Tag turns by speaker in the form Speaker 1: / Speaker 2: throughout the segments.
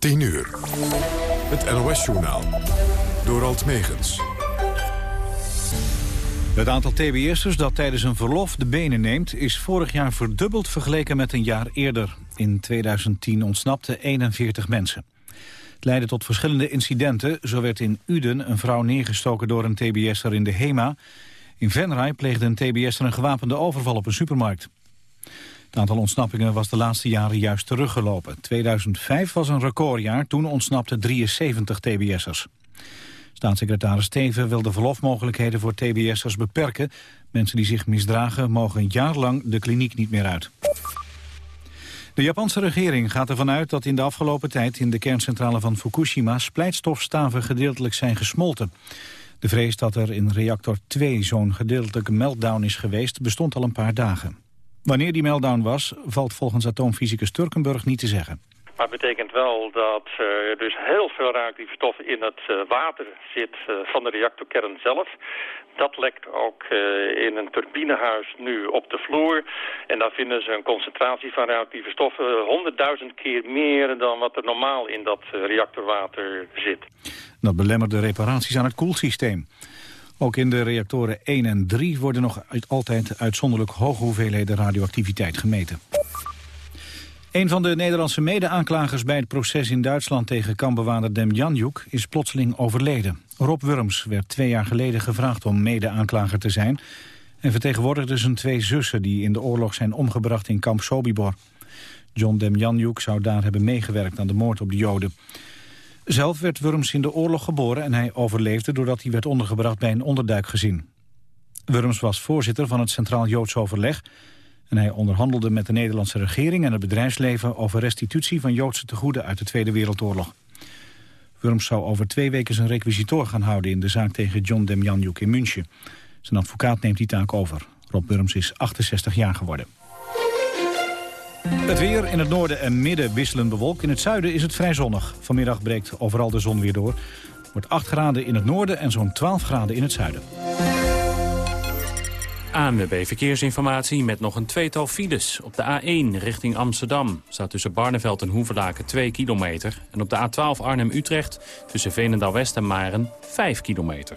Speaker 1: 10 uur. Het NOS-journaal. Door Alt Megens.
Speaker 2: Het aantal TBS'ers dat tijdens een verlof de benen neemt... is vorig jaar verdubbeld vergeleken met een jaar eerder. In 2010 ontsnapten 41 mensen. Het leidde tot verschillende incidenten. Zo werd in Uden een vrouw neergestoken door een TBS'er in de HEMA. In Venray pleegde een TBS'er een gewapende overval op een supermarkt. Het aantal ontsnappingen was de laatste jaren juist teruggelopen. 2005 was een recordjaar, toen ontsnapten 73 TBS'ers. Staatssecretaris Steven wil de verlofmogelijkheden voor TBS'ers beperken. Mensen die zich misdragen mogen een jaar lang de kliniek niet meer uit. De Japanse regering gaat ervan uit dat in de afgelopen tijd in de kerncentrale van Fukushima splijtstofstaven gedeeltelijk zijn gesmolten. De vrees dat er in reactor 2 zo'n gedeeltelijke meltdown is geweest bestond al een paar dagen. Wanneer die meltdown was, valt volgens atoomfysicus Turkenburg niet te zeggen.
Speaker 3: Maar het betekent wel dat er dus heel veel radioactieve stoffen in het eh, water zit eh, van de reactorkern zelf. Dat lekt ook in een turbinehuis nu op de vloer. En daar vinden ze een concentratie van radioactieve stoffen honderdduizend keer meer dan wat er normaal in dat reactorwater zit.
Speaker 2: Dat belemmert de reparaties aan het koelsysteem. Ook in de reactoren 1 en 3 worden nog altijd uitzonderlijk hoge hoeveelheden radioactiviteit gemeten. Een van de Nederlandse mede-aanklagers bij het proces in Duitsland tegen kampbewaarder Demjanjuk is plotseling overleden. Rob Wurms werd twee jaar geleden gevraagd om mede-aanklager te zijn en vertegenwoordigde zijn twee zussen die in de oorlog zijn omgebracht in kamp Sobibor. John Demjanjuk zou daar hebben meegewerkt aan de moord op de Joden. Zelf werd Wurms in de oorlog geboren en hij overleefde doordat hij werd ondergebracht bij een onderduikgezin. Wurms was voorzitter van het Centraal Joods Overleg en hij onderhandelde met de Nederlandse regering en het bedrijfsleven over restitutie van Joodse tegoeden uit de Tweede Wereldoorlog. Wurms zou over twee weken zijn requisitor gaan houden in de zaak tegen John Demjanjuk in München. Zijn advocaat neemt die taak over. Rob Wurms is 68 jaar geworden. Het weer in het noorden en midden wisselend bewolkt. In het zuiden is het vrij zonnig. Vanmiddag breekt overal de zon weer door. wordt 8 graden in het noorden en zo'n 12 graden in het zuiden.
Speaker 4: ANWB Verkeersinformatie met nog een tweetal files. Op de A1 richting Amsterdam staat tussen Barneveld en Hoevelaken 2 kilometer. En op de A12 Arnhem-Utrecht tussen Veenendaal-West en Maren 5 kilometer.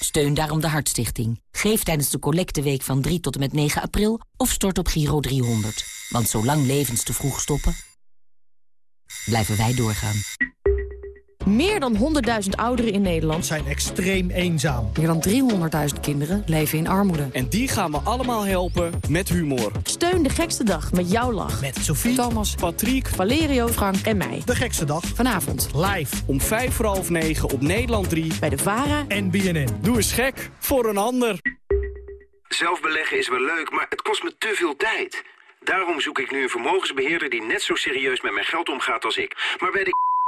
Speaker 5: Steun daarom de Hartstichting. Geef tijdens de collecteweek van 3 tot en met 9 april of stort op Giro 300. Want zolang levens te vroeg stoppen, blijven wij doorgaan.
Speaker 6: Meer dan 100.000 ouderen in Nederland
Speaker 7: zijn extreem eenzaam.
Speaker 6: Meer dan 300.000 kinderen leven in armoede.
Speaker 7: En die gaan we allemaal helpen met humor.
Speaker 6: Steun de gekste dag met jouw lach.
Speaker 7: Met Sophie,
Speaker 6: Thomas,
Speaker 7: Patrick,
Speaker 6: Valerio, Frank en mij.
Speaker 7: De gekste dag.
Speaker 6: Vanavond.
Speaker 7: Live. Om vijf voor half negen op Nederland 3.
Speaker 6: Bij de VARA
Speaker 7: en BNN. Doe eens gek voor een ander.
Speaker 8: Zelf beleggen is wel leuk, maar het kost me te veel tijd. Daarom zoek ik nu een vermogensbeheerder die net zo serieus met mijn geld omgaat als ik. Maar bij de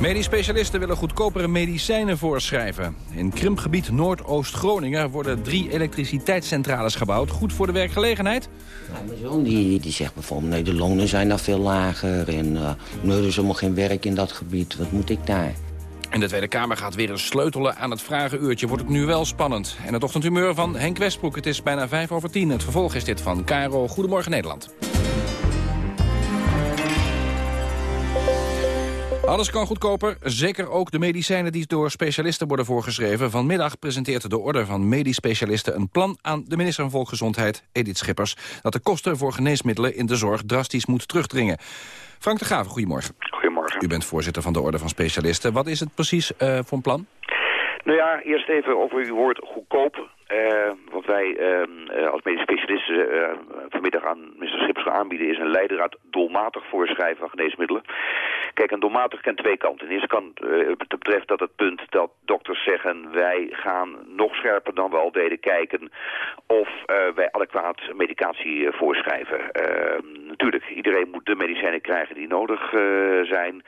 Speaker 9: Medisch specialisten willen goedkopere medicijnen voorschrijven. In krimpgebied Noordoost-Groningen worden drie elektriciteitscentrales gebouwd. Goed voor de werkgelegenheid?
Speaker 10: Nou, mijn zoon die, die zegt bijvoorbeeld, nee, de lonen zijn daar veel lager. En uh, nee, er is helemaal geen werk in dat gebied. Wat moet ik daar?
Speaker 9: En de Tweede Kamer gaat weer een sleutelen aan het vragenuurtje. Wordt het nu wel spannend. En het ochtendhumeur van Henk Westbroek. Het is bijna vijf over tien. Het vervolg is dit van KRO Goedemorgen Nederland. Alles kan goedkoper, zeker ook de medicijnen die door specialisten worden voorgeschreven. Vanmiddag presenteert de Orde van Medisch Specialisten een plan aan de minister van Volksgezondheid, Edith Schippers, dat de kosten voor geneesmiddelen in de zorg drastisch moet terugdringen. Frank de Graven, goedemorgen.
Speaker 11: Goedemorgen.
Speaker 9: U bent voorzitter van de Orde van Specialisten. Wat is het precies uh, voor een plan?
Speaker 11: Nou ja, eerst even over uw woord goedkoop. Uh, wat wij uh, als medisch specialisten uh, vanmiddag aan minister Schippers gaan aanbieden... is een leidraad doelmatig voorschrijven van geneesmiddelen. Kijk, een doelmatig kent twee kanten. De eerste kant het betreft dat het punt dat dokters zeggen... wij gaan nog scherper dan we al deden kijken... of wij adequaat medicatie voorschrijven. natuurlijk, iedereen moet de medicijnen krijgen die nodig zijn...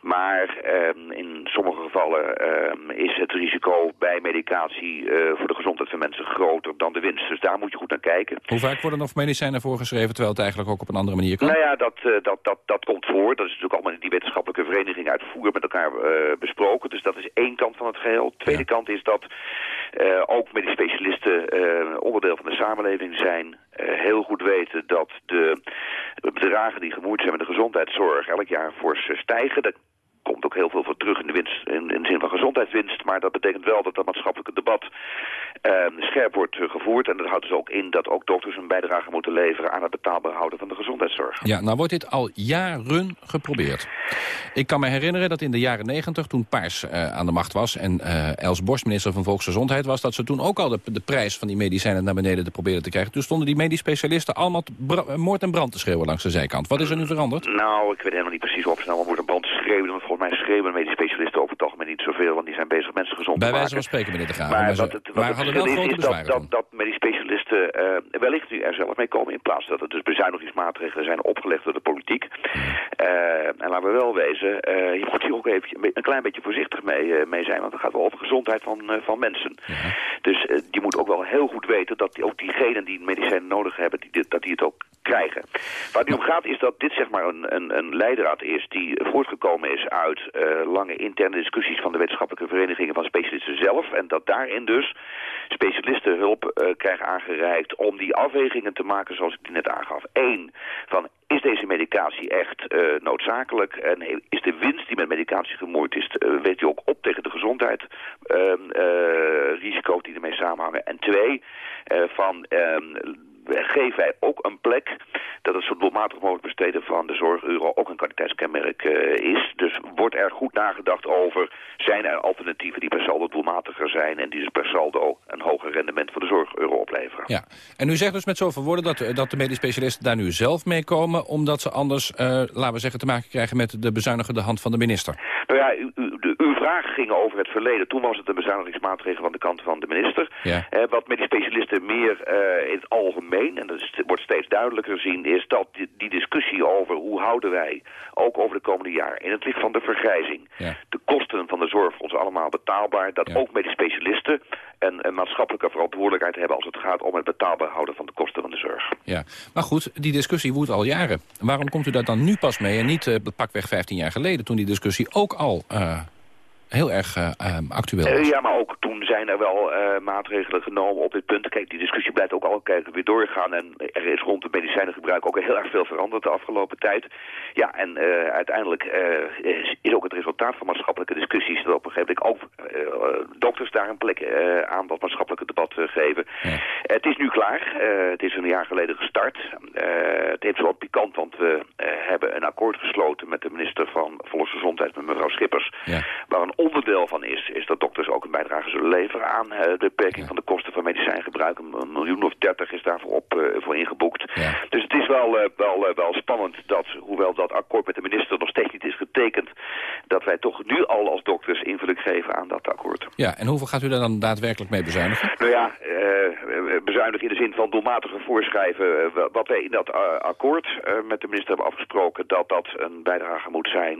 Speaker 11: Maar ehm, in sommige gevallen ehm, is het risico bij medicatie voor de gezondheid van mensen groter dan de winst. Dus daar moet je goed naar kijken.
Speaker 9: Hoe vaak worden nog medicijnen voorgeschreven... terwijl het eigenlijk ook op een andere manier kan?
Speaker 11: Nou ja, dat, uh, dat, dat, dat komt voor. Dat is natuurlijk allemaal in die wetenschappelijke vereniging uitvoer met elkaar uh, besproken. Dus dat is één kant van het geheel. De tweede ja. kant is dat uh, ook medisch specialisten onderdeel van de samenleving zijn. heel goed weten dat de bedragen die gemoeid zijn met de gezondheidszorg... elk jaar fors stijgen. Dat komt ook heel veel voor terug in de, winst, in, in de zin van gezondheidswinst. Maar dat betekent wel dat dat maatschappelijke debat uh, scherp wordt gevoerd. En dat houdt dus ook in dat ook dokters een bijdrage moeten leveren... aan het betaalbaar houden van de gezondheidszorg.
Speaker 9: Ja, nou wordt dit al jaren geprobeerd. Ik kan me herinneren dat in de jaren negentig, toen Paars uh, aan de macht was... en uh, Els Borst minister van Volksgezondheid was... dat ze toen ook al de, de prijs van die medicijnen naar beneden te proberen te krijgen. Toen stonden die medisch specialisten allemaal moord en brand te schreeuwen langs de zijkant. Wat is er nu veranderd?
Speaker 11: Nou, ik weet helemaal niet precies of ze nou moord en brand schreeuwen. Want volgens mij schreeuwen medisch specialisten over het algemeen niet zoveel... want die zijn bezig mensen gezond
Speaker 9: Bij
Speaker 11: te
Speaker 9: wijze
Speaker 11: maken.
Speaker 9: van spreken, meneer de Graaf.
Speaker 11: Maar, wat het, wat het verschil is, is dat, dat, dat medisch specialisten eh, wellicht nu er zelf mee komen... in plaats dat er dus bezuinigingsmaatregelen zijn opgelegd door de politiek. Eh, en laten we wel wezen, eh, je moet hier ook even een klein beetje voorzichtig mee, mee zijn... want het gaat wel over gezondheid van, van mensen. Dus je moet ook wel heel goed weten dat die, ook diegenen die medicijnen nodig hebben... Die, dat die het ook krijgen. Waar het nu om gaat is dat dit zeg maar een, een, een leidraad is... die voortgekomen is uit eh, lange interne discussies van de wetenschappelijke verenigingen van specialisten zelf. En dat daarin dus specialisten hulp eh, krijgen aangereikt om die afwegingen te maken zoals ik die net aangaf. Eén, van is deze medicatie echt eh, noodzakelijk? En is de winst die met medicatie gemoeid is, weet u ook op tegen de gezondheid? ehm, eh, risico's die ermee samenhangen. En twee, van ehm, geven wij ook een plek dat het zo doelmatig mogelijk besteden van de zorgeuro ook een kwaliteitskenmerk eh, is. Dus wordt er goed nagedacht over, zijn er alternatieven die per saldo doelmatiger zijn en die dus per saldo een hoger rendement voor de zorgeuro opleveren.
Speaker 9: Ja, en u zegt dus met zoveel woorden dat, dat de medisch specialisten daar nu zelf mee komen... omdat ze anders, eh, laten we zeggen, te maken krijgen met de bezuinigende hand van de minister.
Speaker 11: Nou ja, u, u, de, uw vragen gingen over het verleden. Toen was het een bezuinigingsmaatregel van de kant van de minister.
Speaker 9: Ja.
Speaker 11: Eh, wat die specialisten meer eh, in het algemeen, en dat is, wordt steeds duidelijker zien, is dat die, die discussie over hoe houden wij, ook over de komende jaren, in het licht van de vergrijzing,
Speaker 9: Ja.
Speaker 11: de kosten van de zorg voor ons allemaal betaalbaar, dat ook met die specialisten een, een maatschappelijke verantwoordelijkheid hebben als het gaat om het betaalbaar houden van de kosten van de zorg.
Speaker 9: Ja, maar goed, die discussie woedt al jaren. Waarom komt u daar dan nu pas mee en niet eh, pakweg 15 jaar geleden... toen die discussie ook al eh, heel erg eh, eh, actueel was?
Speaker 11: Eh, ja, maar ook toen zijn er wel eh, maatregelen genomen op dit punt. Kijk, die discussie blijft ook al kijken weer doorgaan. En er is rond het medicijnengebruik ook heel erg veel veranderd de afgelopen tijd. Ja, en uiteindelijk is, is ook het resultaat van maatschappelijke discussies... dat op een gegeven moment ook dokters daar een plek aan dat maatschappelijke debat geven. Het is nu klaar. Het is een jaar geleden gestart. Het heeft wel pikant, want we hebben een akkoord gesloten... met de minister van Volksgezondheid, met mevrouw Schippers...
Speaker 9: Ja.
Speaker 11: Waar een onderdeel van is, is dat dokters ook een bijdrage zullen leveren aan eh, de beperking van de kosten van medicijngebruik. Een, miljoen of dertig is daarvoor op, eh, voor ingeboekt. Dus het is wel, eh, wel, wel spannend dat, hoewel dat akkoord met de minister nog steeds niet is getekend, dat wij toch nu al als dokters invulling geven aan dat akkoord.
Speaker 9: Ja, en hoeveel gaat u daar dan daadwerkelijk mee bezuinigen?
Speaker 11: Nou ja, bezuinigen in de zin van doelmatiger voorschrijven. wat wij in dat akkoord met de minister hebben afgesproken... dat dat een bijdrage moet zijn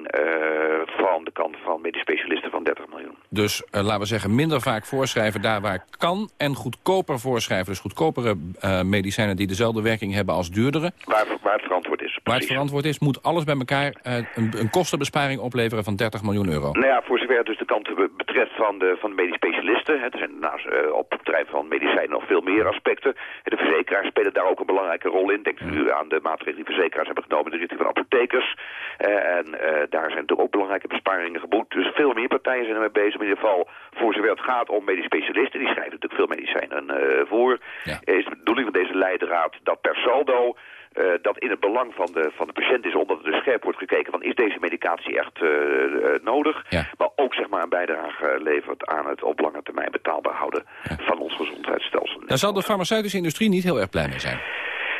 Speaker 11: van de kant van medisch specialisten van 30 miljoen.
Speaker 9: Dus uh, laten we zeggen minder vaak voorschrijven daar waar kan... en goedkoper voorschrijven, dus goedkopere uh, medicijnen... die dezelfde werking hebben als duurdere.
Speaker 11: Waar, waar het verantwoord is.
Speaker 9: Waar het verantwoord is, moet alles bij elkaar uh, een, een, kostenbesparing opleveren van 30 miljoen euro.
Speaker 11: Nou ja, voor zover dus de kant betreft van de, van de medisch specialisten. Hè, er zijn naast, op het terrein van medicijnen nog veel meer aspecten. De verzekeraars spelen daar ook een belangrijke rol in. Denk nu aan de maatregelen die verzekeraars hebben genomen in de richting van apothekers. En daar zijn natuurlijk ook belangrijke besparingen geboekt. Dus veel meer partijen zijn ermee bezig. In ieder geval, voor zover het gaat om medisch specialisten, die schrijven natuurlijk veel medicijnen voor. Ja. Is de bedoeling van deze leidraad dat per saldo uh, dat in het belang van de, van de patiënt is, omdat er dus scherp wordt gekeken van is deze medicatie echt uh, uh, nodig.
Speaker 9: Ja.
Speaker 11: Maar ook zeg maar een bijdrage levert aan het op lange termijn betaalbaar houden ja. van ons gezondheidsstelsel.
Speaker 9: Daar zal de farmaceutische industrie niet heel erg blij mee zijn.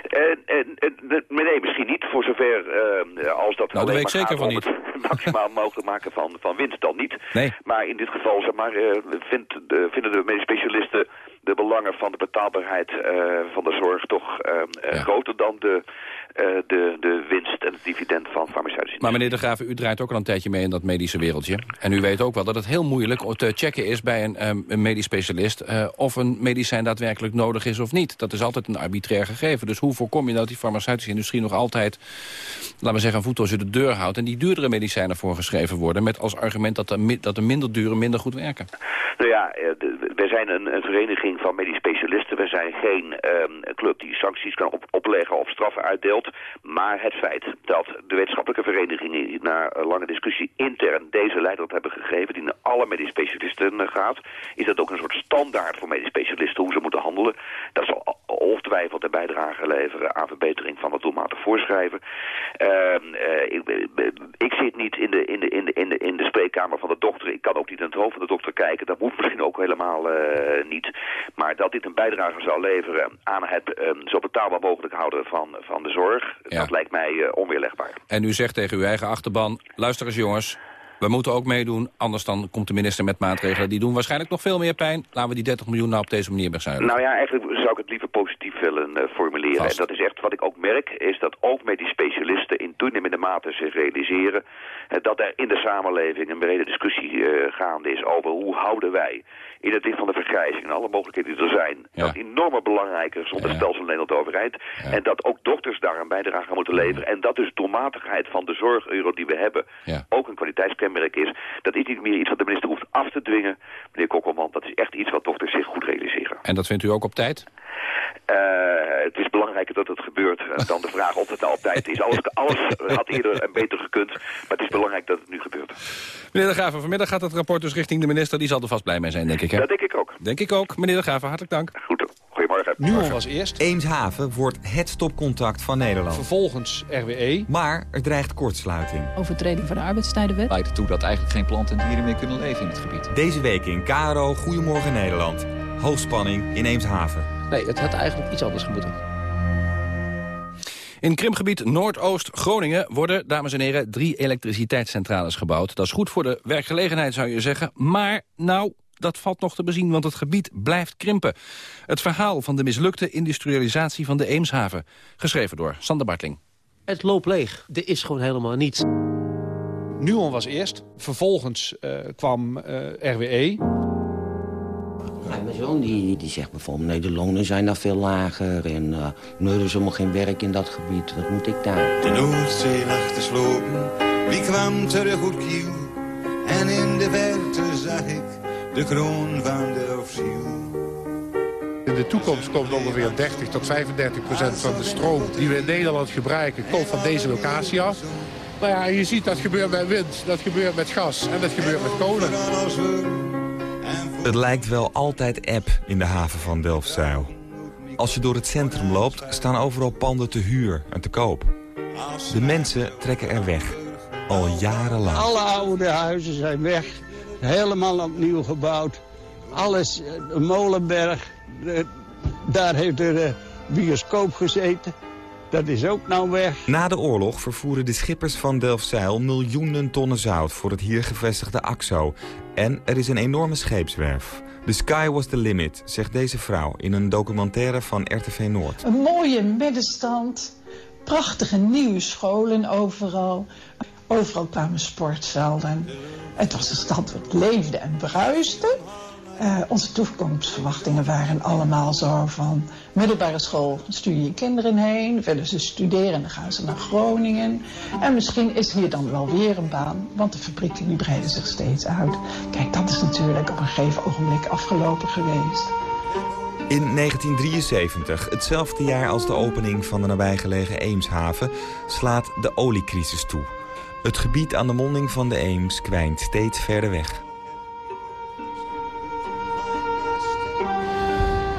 Speaker 11: En, en, en, nee, misschien niet, voor zover uh, als dat
Speaker 9: nou,
Speaker 11: alleen
Speaker 9: ik zeker van niet.
Speaker 11: het maximaal mogelijk maken van, van winst dan niet.
Speaker 9: Nee.
Speaker 11: Maar in dit geval zeg maar, uh, vindt de, vinden de medisch specialisten de belangen van de betaalbaarheid uh, van de zorg toch ja. groter dan de, de, de winst en het dividend van farmaceutische
Speaker 9: Maar meneer De Graven, u draait ook al een tijdje mee in dat medische wereldje. En u weet ook wel dat het heel moeilijk te checken is bij een, um, een medisch specialist... of een medicijn daadwerkelijk nodig is of niet. Dat is altijd een arbitrair gegeven. Dus hoe voorkom je dat die farmaceutische industrie nog altijd... laten we zeggen, een voet tussen de deur houdt... en die duurdere medicijnen voorgeschreven worden... met als argument dat de, dat de minder dure minder goed werken?
Speaker 11: Nou ja, wij zijn een, een vereniging van medisch specialisten. We zijn geen um, club die sancties kan op, opleggen of straffen uitdeelt. Maar het feit dat de wetenschappelijke verenigingen... na lange discussie intern deze leidraad hebben gegeven... die naar alle medisch specialisten gaat... is dat ook een soort standaard voor medisch specialisten... hoe ze moeten handelen. Dat zal ongetwijfeld een bijdrage leveren aan verbetering van het doelmatig voorschrijven. Uh, uh, ik, ik, zit niet in de, in, de, in, de, in, de, in de spreekkamer van de dokter. Ik kan ook niet in het hoofd van de dokter kijken. Dat moet misschien ook helemaal uh, niet. Maar dat dit een bijdrage zou leveren aan het um, zo betaalbaar mogelijk houden van, van de zorg...
Speaker 9: Ja.
Speaker 11: dat lijkt mij onweerlegbaar.
Speaker 9: En u zegt tegen uw eigen achterban... luister eens jongens, we moeten ook meedoen, anders dan komt de minister met maatregelen... die doen waarschijnlijk nog veel meer pijn. Laten we die 30 miljoen nou op deze manier bezuinigen.
Speaker 11: Nou ja, eigenlijk zou ik het liever positief willen uh, formuleren.
Speaker 9: Vast.
Speaker 11: En dat is echt wat ik ook merk, is dat ook medisch specialisten in toenemende mate zich realiseren... Uh, dat er in de samenleving een brede discussie uh, gaande is over hoe houden wij... in het licht van de vergrijzing en alle mogelijkheden die er zijn...
Speaker 9: Ja.
Speaker 11: dat enorme belangrijke gezondheidsstelsel van Nederland overheid... En dat ook dokters daar een bijdrage aan moeten leveren... en dat dus de doelmatigheid van de zorgeuro die we hebben... Ook een kwaliteitskenmerk is... dat is niet meer iets wat de minister hoeft af te dwingen. Meneer Kokkelman, dat is echt iets wat dokters zich goed realiseren.
Speaker 9: En dat vindt u ook op tijd?
Speaker 11: Uh, het is belangrijker dat het gebeurt uh, dan de vraag of het nou op tijd is. Alles, alles had eerder en beter gekund, maar het is belangrijk dat het nu gebeurt.
Speaker 9: Meneer De Graven, vanmiddag gaat het rapport dus richting de minister. Die zal er vast blij mee zijn, denk ik. Hè?
Speaker 11: Dat denk ik ook.
Speaker 9: Denk ik ook. Meneer De Graven, hartelijk dank.
Speaker 11: Goed, goedemorgen.
Speaker 12: Nu al was eerst.
Speaker 13: Eemshaven wordt het stopcontact van Nederland.
Speaker 12: Vervolgens RWE.
Speaker 13: Maar er dreigt kortsluiting.
Speaker 14: Overtreding van de arbeidstijdenwet.
Speaker 15: Leidt ertoe dat eigenlijk geen planten en dieren meer kunnen leven in het gebied.
Speaker 13: Deze week in KRO Goedemorgen Nederland. Hoogspanning in Eemshaven.
Speaker 12: Nee, het had eigenlijk iets anders moeten.
Speaker 9: In krimpgebied Noordoost-Groningen worden, dames en heren, drie elektriciteitscentrales gebouwd. Dat is goed voor de werkgelegenheid, zou je zeggen. Maar, nou, dat valt nog te bezien, want het gebied blijft krimpen. Het verhaal van de mislukte industrialisatie van de Eemshaven. Geschreven door Sander Bartling.
Speaker 16: Het loopt leeg. Er is gewoon helemaal niets.
Speaker 12: Nuon was eerst. Vervolgens uh, kwam uh, RWE.
Speaker 10: Mijn zoon die, die zegt bijvoorbeeld, nee, de lonen zijn daar veel lager. En uh, nee, er is helemaal geen werk in dat gebied. Wat moet ik daar?
Speaker 17: De Noordzee lag te slopen, wie kwam terug uit Kiel? En in de verte zag ik de kroon van de ofziel.
Speaker 18: In de toekomst komt ongeveer 30 tot 35 procent van de stroom die we in Nederland gebruiken, komt van deze locatie af. Nou ja, je ziet dat gebeurt met wind, dat gebeurt met gas en dat gebeurt met kolen.
Speaker 13: Het lijkt wel altijd app in de haven van Delfzijl. Als je door het centrum loopt, staan overal panden te huur en te koop. De mensen trekken er weg. Al jarenlang.
Speaker 19: Alle oude huizen zijn weg. Helemaal opnieuw gebouwd. Alles, een molenberg. De, daar heeft de bioscoop gezeten. Dat is ook nou weg.
Speaker 13: Na de oorlog vervoeren de schippers van Delfzijl miljoenen tonnen zout voor het hier gevestigde AXO. En er is een enorme scheepswerf. The sky was the limit, zegt deze vrouw in een documentaire van RTV Noord.
Speaker 20: Een mooie middenstand, prachtige nieuwe scholen overal.
Speaker 21: Overal kwamen sportvelden. Het was een stad wat leefde en bruiste. Uh, onze toekomstverwachtingen waren allemaal zo van middelbare school stuur je kinderen heen, willen ze studeren dan gaan ze naar Groningen. En misschien is hier dan wel weer een baan, want de fabrieken die breiden zich steeds uit. Kijk, dat is natuurlijk op een gegeven ogenblik afgelopen geweest.
Speaker 13: In 1973, hetzelfde jaar als de opening van de nabijgelegen Eemshaven, slaat de oliecrisis toe. Het gebied aan de monding van de Eems kwijnt steeds verder weg.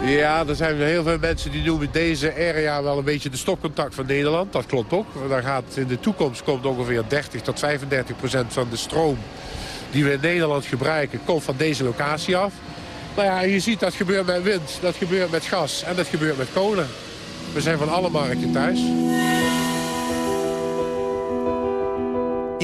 Speaker 18: Ja, er zijn heel veel mensen die noemen deze area wel een beetje de stopcontact van Nederland. Dat klopt ook. Dan gaat in de toekomst komt ongeveer 30 tot 35 procent van de stroom die we in Nederland gebruiken, komt van deze locatie af. Nou ja, je ziet dat gebeurt met wind, dat gebeurt met gas en dat gebeurt met kolen. We zijn van alle markten thuis.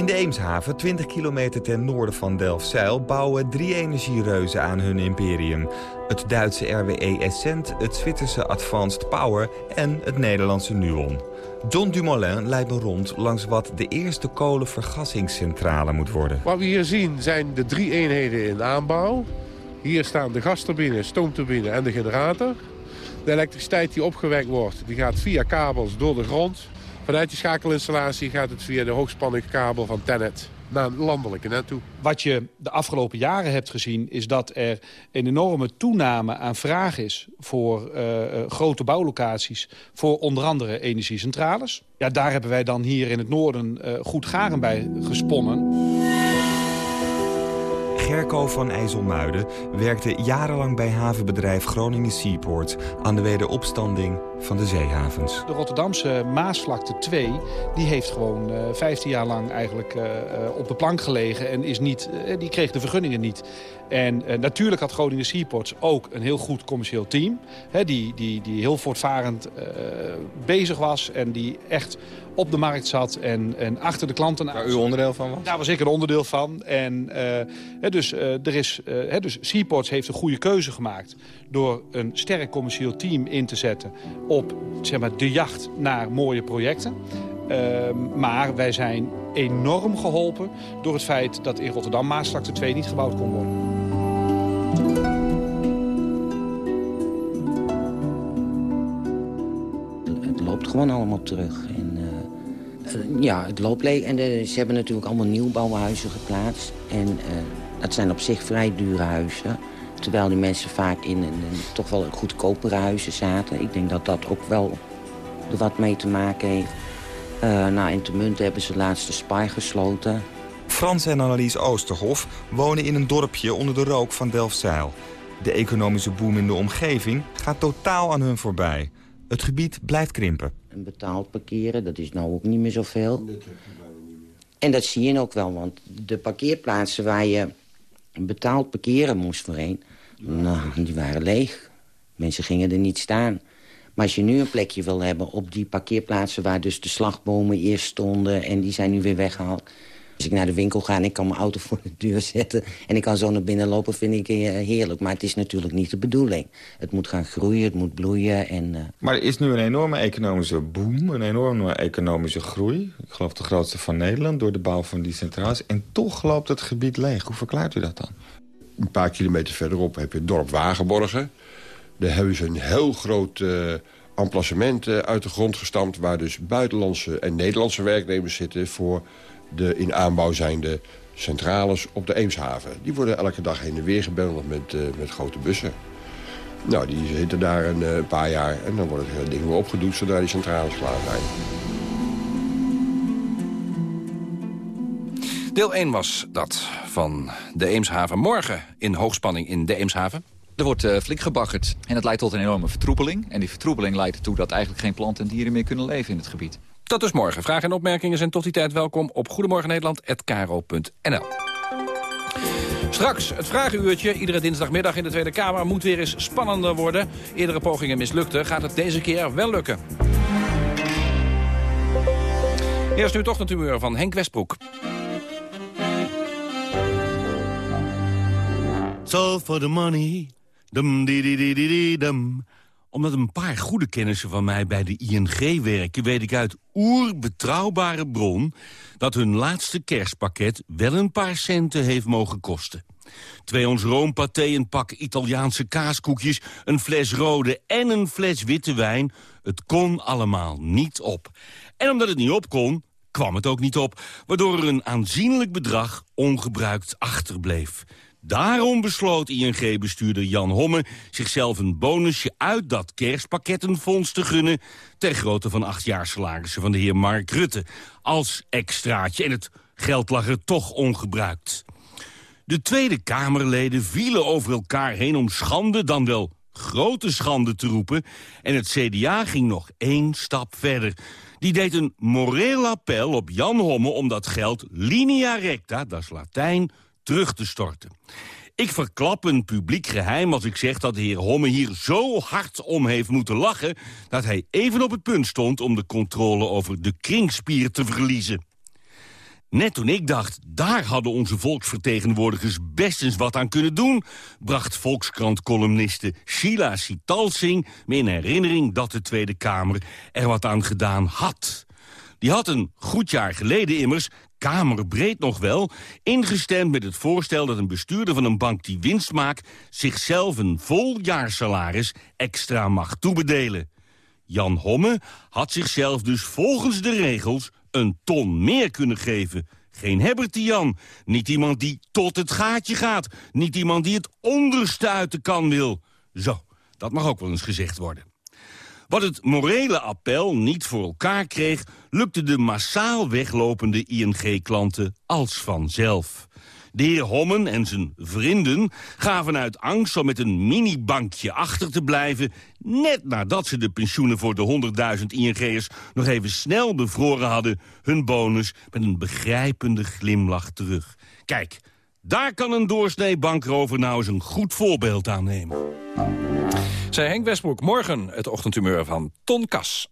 Speaker 13: In de Eemshaven, 20 kilometer ten noorden van Delfzijl... bouwen drie energiereuzen aan hun imperium. Het Duitse RWE Essent, het Zwitserse Advanced Power... en het Nederlandse Nuon. John Dumoulin leidt me rond langs wat de eerste kolenvergassingscentrale moet worden.
Speaker 18: Wat we hier zien zijn de drie eenheden in aanbouw. Hier staan de gasturbine, stoomturbine en de generator. De elektriciteit die opgewekt wordt, die gaat via kabels door de grond. Vanuit die schakelinstallatie gaat het via de hoogspanningskabel van Tennet naar landelijke net toe.
Speaker 12: Wat je de afgelopen jaren hebt gezien... is dat er een enorme toename aan vraag is... voor uh, grote bouwlocaties, voor onder andere energiecentrales. Ja, daar hebben wij dan hier in het noorden uh, goed garen bij gesponnen.
Speaker 13: Gerco van IJsselmuiden werkte jarenlang bij havenbedrijf Groningen Seaport... aan de wederopstanding van de zeehavens.
Speaker 12: De Rotterdamse Maasvlakte 2 die heeft gewoon uh, eh, 15 jaar lang eigenlijk uh, op de plank gelegen... en is niet, die kreeg de vergunningen niet. En natuurlijk had Groningen Seaports ook een heel goed commercieel team... Hè, die, die, die heel voortvarend bezig was en die echt op de markt zat en, en achter de klanten...
Speaker 13: Waar u onderdeel van was?
Speaker 12: Daar was ik een onderdeel van. En, uh, dus, er is, dus Seaports heeft een goede keuze gemaakt... door een sterk commercieel team in te zetten op zeg maar, de jacht naar mooie projecten. Ehm, maar wij zijn enorm geholpen door het feit dat in Rotterdam Maasvlakte 2 niet gebouwd kon worden.
Speaker 10: Gewoon allemaal terug. En, uh, ja, het loopt leeg. En de, ze hebben natuurlijk allemaal nieuwbouwhuizen geplaatst. En dat zijn op zich vrij dure huizen. Terwijl die mensen vaak in, een, toch wel goedkopere huizen zaten. Ik denk dat dat ook wel er wat mee te maken heeft. Uh, nou, in Temunt hebben ze de Spy gesloten.
Speaker 13: Frans en Annelies Oosterhof wonen in een dorpje onder de rook van Delfzijl. De economische boom in de omgeving gaat totaal aan hun voorbij. Het gebied blijft krimpen.
Speaker 10: En betaald parkeren, dat is nou ook niet meer zoveel. En dat zie je ook wel, want de parkeerplaatsen waar je betaald parkeren moest voorheen... Nou, die waren leeg. Mensen gingen er niet staan. Maar als je nu een plekje wil hebben op die parkeerplaatsen... waar dus de slagbomen eerst stonden en die zijn nu weer weggehaald... Als ik naar de winkel ga en ik kan mijn auto voor de deur zetten... en ik kan zo naar binnen lopen, vind ik eh, heerlijk. Maar het is natuurlijk niet de bedoeling. Het moet gaan groeien, het moet bloeien. En, uh...
Speaker 13: Maar er is nu een enorme economische boom, een enorme economische groei. Ik geloof de grootste van Nederland door de bouw van die centrales. En toch loopt het gebied leeg. Hoe verklaart u dat dan?
Speaker 22: Een paar kilometer verderop heb je het dorp Wagenborgen. Daar hebben ze een heel groot uh, emplacement uit de grond gestampt... waar dus buitenlandse en Nederlandse werknemers zitten... voor de in aanbouw zijnde centrales op de Eemshaven. Die worden elke dag heen en weer gebundeld met, uh, met grote bussen. Nou, die zitten daar een, een paar jaar en dan worden het dingen weer opgedoet... zodra die centrales klaar zijn.
Speaker 9: Deel 1 was dat van de Eemshaven. Morgen in hoogspanning in de Eemshaven.
Speaker 15: Er wordt uh, flink gebaggerd en dat leidt tot een enorme vertroepeling. En die vertroepeling leidt ertoe dat eigenlijk geen planten en dieren meer kunnen leven in het gebied.
Speaker 9: Dat is morgen. Vragen en opmerkingen zijn tot die tijd welkom op goedemorgennederland.kro.nl. Straks het vragenuurtje. Iedere dinsdagmiddag in de Tweede Kamer moet weer eens spannender worden. Eerdere pogingen mislukten. Gaat het deze keer wel lukken? Eerst nu toch het van Henk Westbroek.
Speaker 20: It's for the money. Dum dee dee dee dee dum.
Speaker 23: Omdat een paar goede kennissen van mij bij de ING werken... weet ik uit oerbetrouwbare bron... dat hun laatste kerstpakket wel een paar centen heeft mogen kosten. Twee ons roompaté, een pak Italiaanse kaaskoekjes... een fles rode en een fles witte wijn. Het kon allemaal niet op. En omdat het niet op kon, kwam het ook niet op... waardoor er een aanzienlijk bedrag ongebruikt achterbleef. Daarom besloot ING-bestuurder Jan Homme zichzelf een bonusje uit dat kerstpakkettenfonds te gunnen... ter grootte van acht jaar salarissen van de heer Mark Rutte. Als extraatje. En het geld lag er toch ongebruikt. De Tweede Kamerleden vielen over elkaar heen om schande, dan wel grote schande te roepen. En het CDA ging nog één stap verder. Die deed een moreel appel op Jan Homme om dat geld linea recta, dat is Latijn, terug te storten. Ik verklap een publiek geheim als ik zeg dat de heer Homme hier zo hard om heeft moeten lachen... dat hij even op het punt stond om de controle over de kringspier te verliezen. Net toen ik dacht, daar hadden onze volksvertegenwoordigers best eens wat aan kunnen doen... bracht Volkskrant-columniste Sheila Sitalsing me in herinnering dat de Tweede Kamer er wat aan gedaan had. Die had een goed jaar geleden immers, kamerbreed nog wel... ingestemd met het voorstel dat een bestuurder van een bank die winst maakt... zichzelf een vol jaarsalaris extra mag toebedelen. Jan Homme had zichzelf dus volgens de regels een ton meer kunnen geven. Geen Herbert Jan. Niet iemand die tot het gaatje gaat. Niet iemand die het onderste uit de kan wil. Zo, dat mag ook wel eens gezegd worden. Wat het morele appel niet voor elkaar kreeg... lukte de massaal weglopende ING-klanten als vanzelf. De heer Hommen en zijn vrienden gaven uit angst om met een minibankje achter te blijven... net nadat ze de pensioenen voor de 100.000 ING'ers nog even snel bevroren hadden... hun bonus met een begrijpende glimlach terug. Kijk, daar kan een doorsnee bankrover nou eens een goed voorbeeld aan nemen.
Speaker 9: Zij Henk Westbroek, morgen het ochtendhumeur van Ton Kas.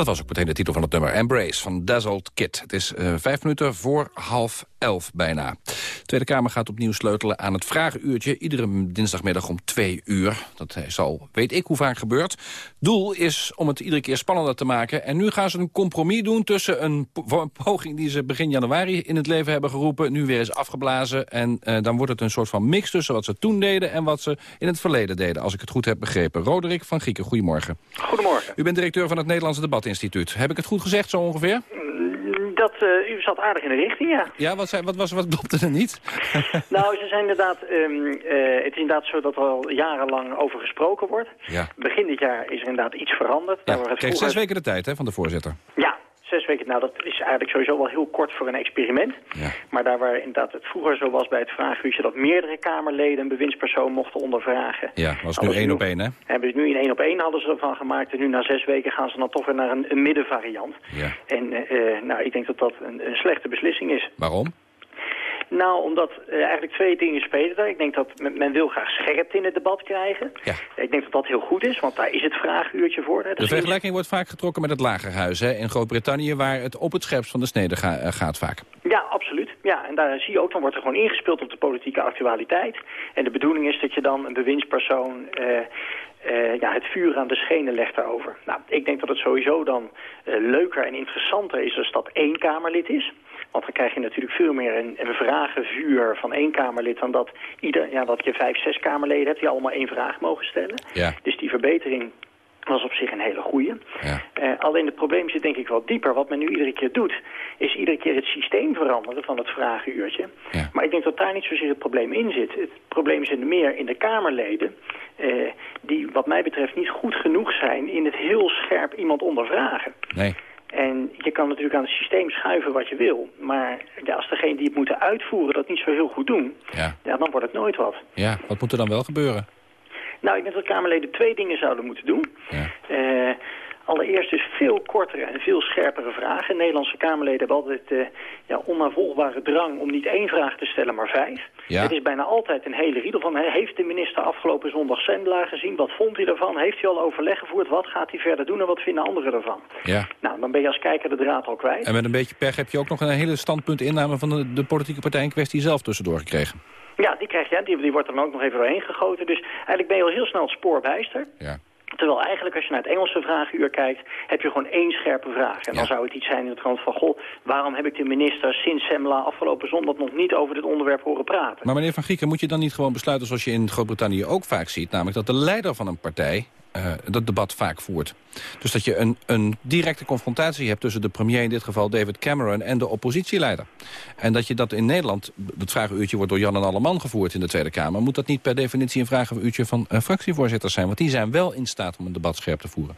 Speaker 9: Dat was ook meteen de titel van het nummer. Embrace van Dazzled Kid. Het is uh, vijf minuten voor half elf bijna. De Tweede Kamer gaat opnieuw sleutelen aan het vragenuurtje. Iedere dinsdagmiddag om twee uur. Dat is al weet ik hoe vaak gebeurt. Doel is om het iedere keer spannender te maken. En nu gaan ze een compromis doen tussen een poging... die ze begin januari in het leven hebben geroepen... nu weer is afgeblazen. En uh, dan wordt het een soort van mix tussen wat ze toen deden... en wat ze in het verleden deden, als ik het goed heb begrepen. Roderick van Gieken, goedemorgen.
Speaker 24: Goedemorgen.
Speaker 9: U bent directeur van het Nederlandse Debatinstituut. Heb ik het goed gezegd, zo ongeveer?
Speaker 24: Dat, uh, u zat aardig in de richting, ja.
Speaker 9: Ja, wat, zei, wat, was, wat klopte er niet?
Speaker 24: nou, ze zijn inderdaad, um, uh, het is inderdaad zo dat er al jarenlang over gesproken wordt.
Speaker 9: Ja.
Speaker 24: Begin dit jaar is er inderdaad iets veranderd.
Speaker 9: Ja,
Speaker 24: Daar het
Speaker 9: kijk,
Speaker 24: vroeger...
Speaker 9: zes weken de tijd hè, van de voorzitter.
Speaker 24: Ja, zes weken. Nou, dat is eigenlijk sowieso wel heel kort voor een experiment.
Speaker 9: Ja.
Speaker 24: Maar daar waar inderdaad het vroeger zo was bij het vraaguurtje... dat meerdere Kamerleden een bewindspersoon mochten ondervragen.
Speaker 9: Ja, was nu één op één, hè?
Speaker 24: Hebben ze nu in één op één hadden ze ervan gemaakt. En nu na zes weken gaan ze dan toch weer naar een, een middenvariant.
Speaker 9: Ja.
Speaker 24: En uh, nou, ik denk dat dat een, een slechte beslissing is.
Speaker 9: Waarom?
Speaker 24: Nou, omdat uh, eigenlijk twee dingen spelen daar. Ik denk dat men, men, wil graag scherpte in het debat krijgen.
Speaker 9: Ja.
Speaker 24: Ik denk dat dat heel goed is, want daar is het vraaguurtje voor. Hè.
Speaker 9: De vergelijking wordt vaak getrokken met het lagerhuis hè, in Groot-Brittannië... waar het op het scherpst van de snede ga, uh, gaat vaak.
Speaker 24: Ja, absoluut. Ja, en daar zie je ook, dan wordt er gewoon ingespeeld op de politieke actualiteit. En de bedoeling is dat je dan een bewindspersoon... Uh, uh, ja, het vuur aan de schenen legt daarover. Nou, ik denk dat het sowieso dan uh, leuker en interessanter is als dat één Kamerlid is. Want dan krijg je natuurlijk veel meer een, een vragenvuur van één Kamerlid... dan dat, ieder, ja, dat je vijf, zes Kamerleden hebt die allemaal één vraag mogen stellen.
Speaker 9: Ja.
Speaker 24: Dus die verbetering was op zich een hele goeie.
Speaker 9: Ja.
Speaker 24: Uh, alleen het probleem zit denk ik wel dieper. Wat men nu iedere keer doet, is iedere keer het systeem veranderen van het vragenuurtje.
Speaker 9: Ja.
Speaker 24: Maar ik denk dat daar niet zozeer het probleem in zit. Het probleem zit meer in de Kamerleden... Uh, die wat mij betreft niet goed genoeg zijn in het heel scherp iemand ondervragen.
Speaker 9: Nee.
Speaker 24: En je kan natuurlijk aan het systeem schuiven wat je wil. Maar ja, als degene die het moeten uitvoeren dat niet zo heel goed doen...
Speaker 9: Ja.
Speaker 24: Ja, dan wordt het nooit wat.
Speaker 9: Ja, wat moet er dan wel gebeuren?
Speaker 24: Nou, ik denk dat Kamerleden twee dingen zouden moeten doen.
Speaker 9: Ja.
Speaker 24: Uh, allereerst dus veel kortere en veel scherpere vragen. Nederlandse Kamerleden hebben altijd uh, ja, onnavolgbare drang om niet één vraag te stellen, maar vijf.
Speaker 9: Ja.
Speaker 24: Het is bijna altijd een hele riedel van... He, heeft de minister afgelopen zondag Zendelaar gezien? Wat vond hij ervan? Heeft hij al overleg gevoerd? Wat gaat hij verder doen en wat vinden anderen ervan?
Speaker 9: Ja.
Speaker 24: Nou, dan ben je als kijker de draad al kwijt.
Speaker 9: En met een beetje pech heb je ook nog een hele standpuntinname van de, de politieke partij in kwestie zelf tussendoor gekregen.
Speaker 24: Ja, die krijg je, die, die wordt er dan ook nog even doorheen gegoten. Dus eigenlijk ben je al heel snel het spoor bijster.
Speaker 9: Ja.
Speaker 24: Terwijl eigenlijk als je naar het Engelse vragenuur kijkt, heb je gewoon één scherpe vraag. En dan
Speaker 9: Ja.
Speaker 24: zou het iets zijn in het trant van, goh, waarom heb ik de minister sinds Semla afgelopen zondag nog niet over dit onderwerp horen praten?
Speaker 9: Maar meneer Van Gieken, moet je dan niet gewoon besluiten zoals je in Groot-Brittannië ook vaak ziet... namelijk dat de leider van een partij uh, dat debat vaak voert. Dus dat je een, een directe confrontatie hebt tussen de premier, in dit geval David Cameron, en de oppositieleider. En dat je dat in Nederland, het vragenuurtje wordt door Jan en Alleman gevoerd in de Tweede Kamer, moet dat niet per definitie een vragenuurtje van uh, fractievoorzitters zijn, want die zijn wel in staat om een debat scherp te voeren.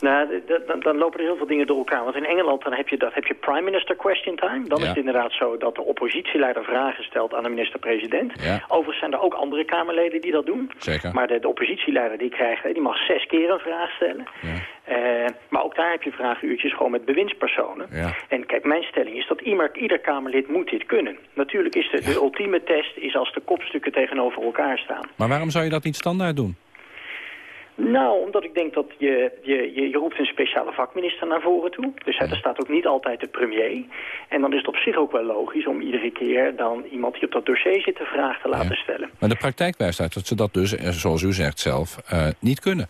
Speaker 24: Nou, dan, dan lopen er heel veel dingen door elkaar. Want in Engeland dan heb je, dat, heb je prime minister question time. Dan
Speaker 9: Ja.
Speaker 24: is het inderdaad zo dat de oppositieleider vragen stelt aan de minister-president.
Speaker 9: Ja.
Speaker 24: Overigens zijn er ook andere Kamerleden die dat doen.
Speaker 9: Zeker.
Speaker 24: Maar de, de oppositieleider die, krijgt, die mag zes keer een vraag stellen. Eh, maar ook daar heb je vragenuurtjes gewoon met bewindspersonen.
Speaker 9: Ja.
Speaker 24: En kijk, mijn stelling is dat ieder, ieder Kamerlid moet dit kunnen. Natuurlijk is de, de ultieme test is als de kopstukken tegenover elkaar staan.
Speaker 9: Maar waarom zou je dat niet standaard doen?
Speaker 24: Nou, omdat ik denk dat je, je, je, je roept een speciale vakminister naar voren toe. Dus er staat ook niet altijd de premier. En dan is het op zich ook wel logisch om iedere keer dan iemand die op dat dossier zit de vraag te laten stellen.
Speaker 9: Maar de praktijk wijst uit dat ze dat dus, eh, zoals u zegt zelf, uh, niet kunnen.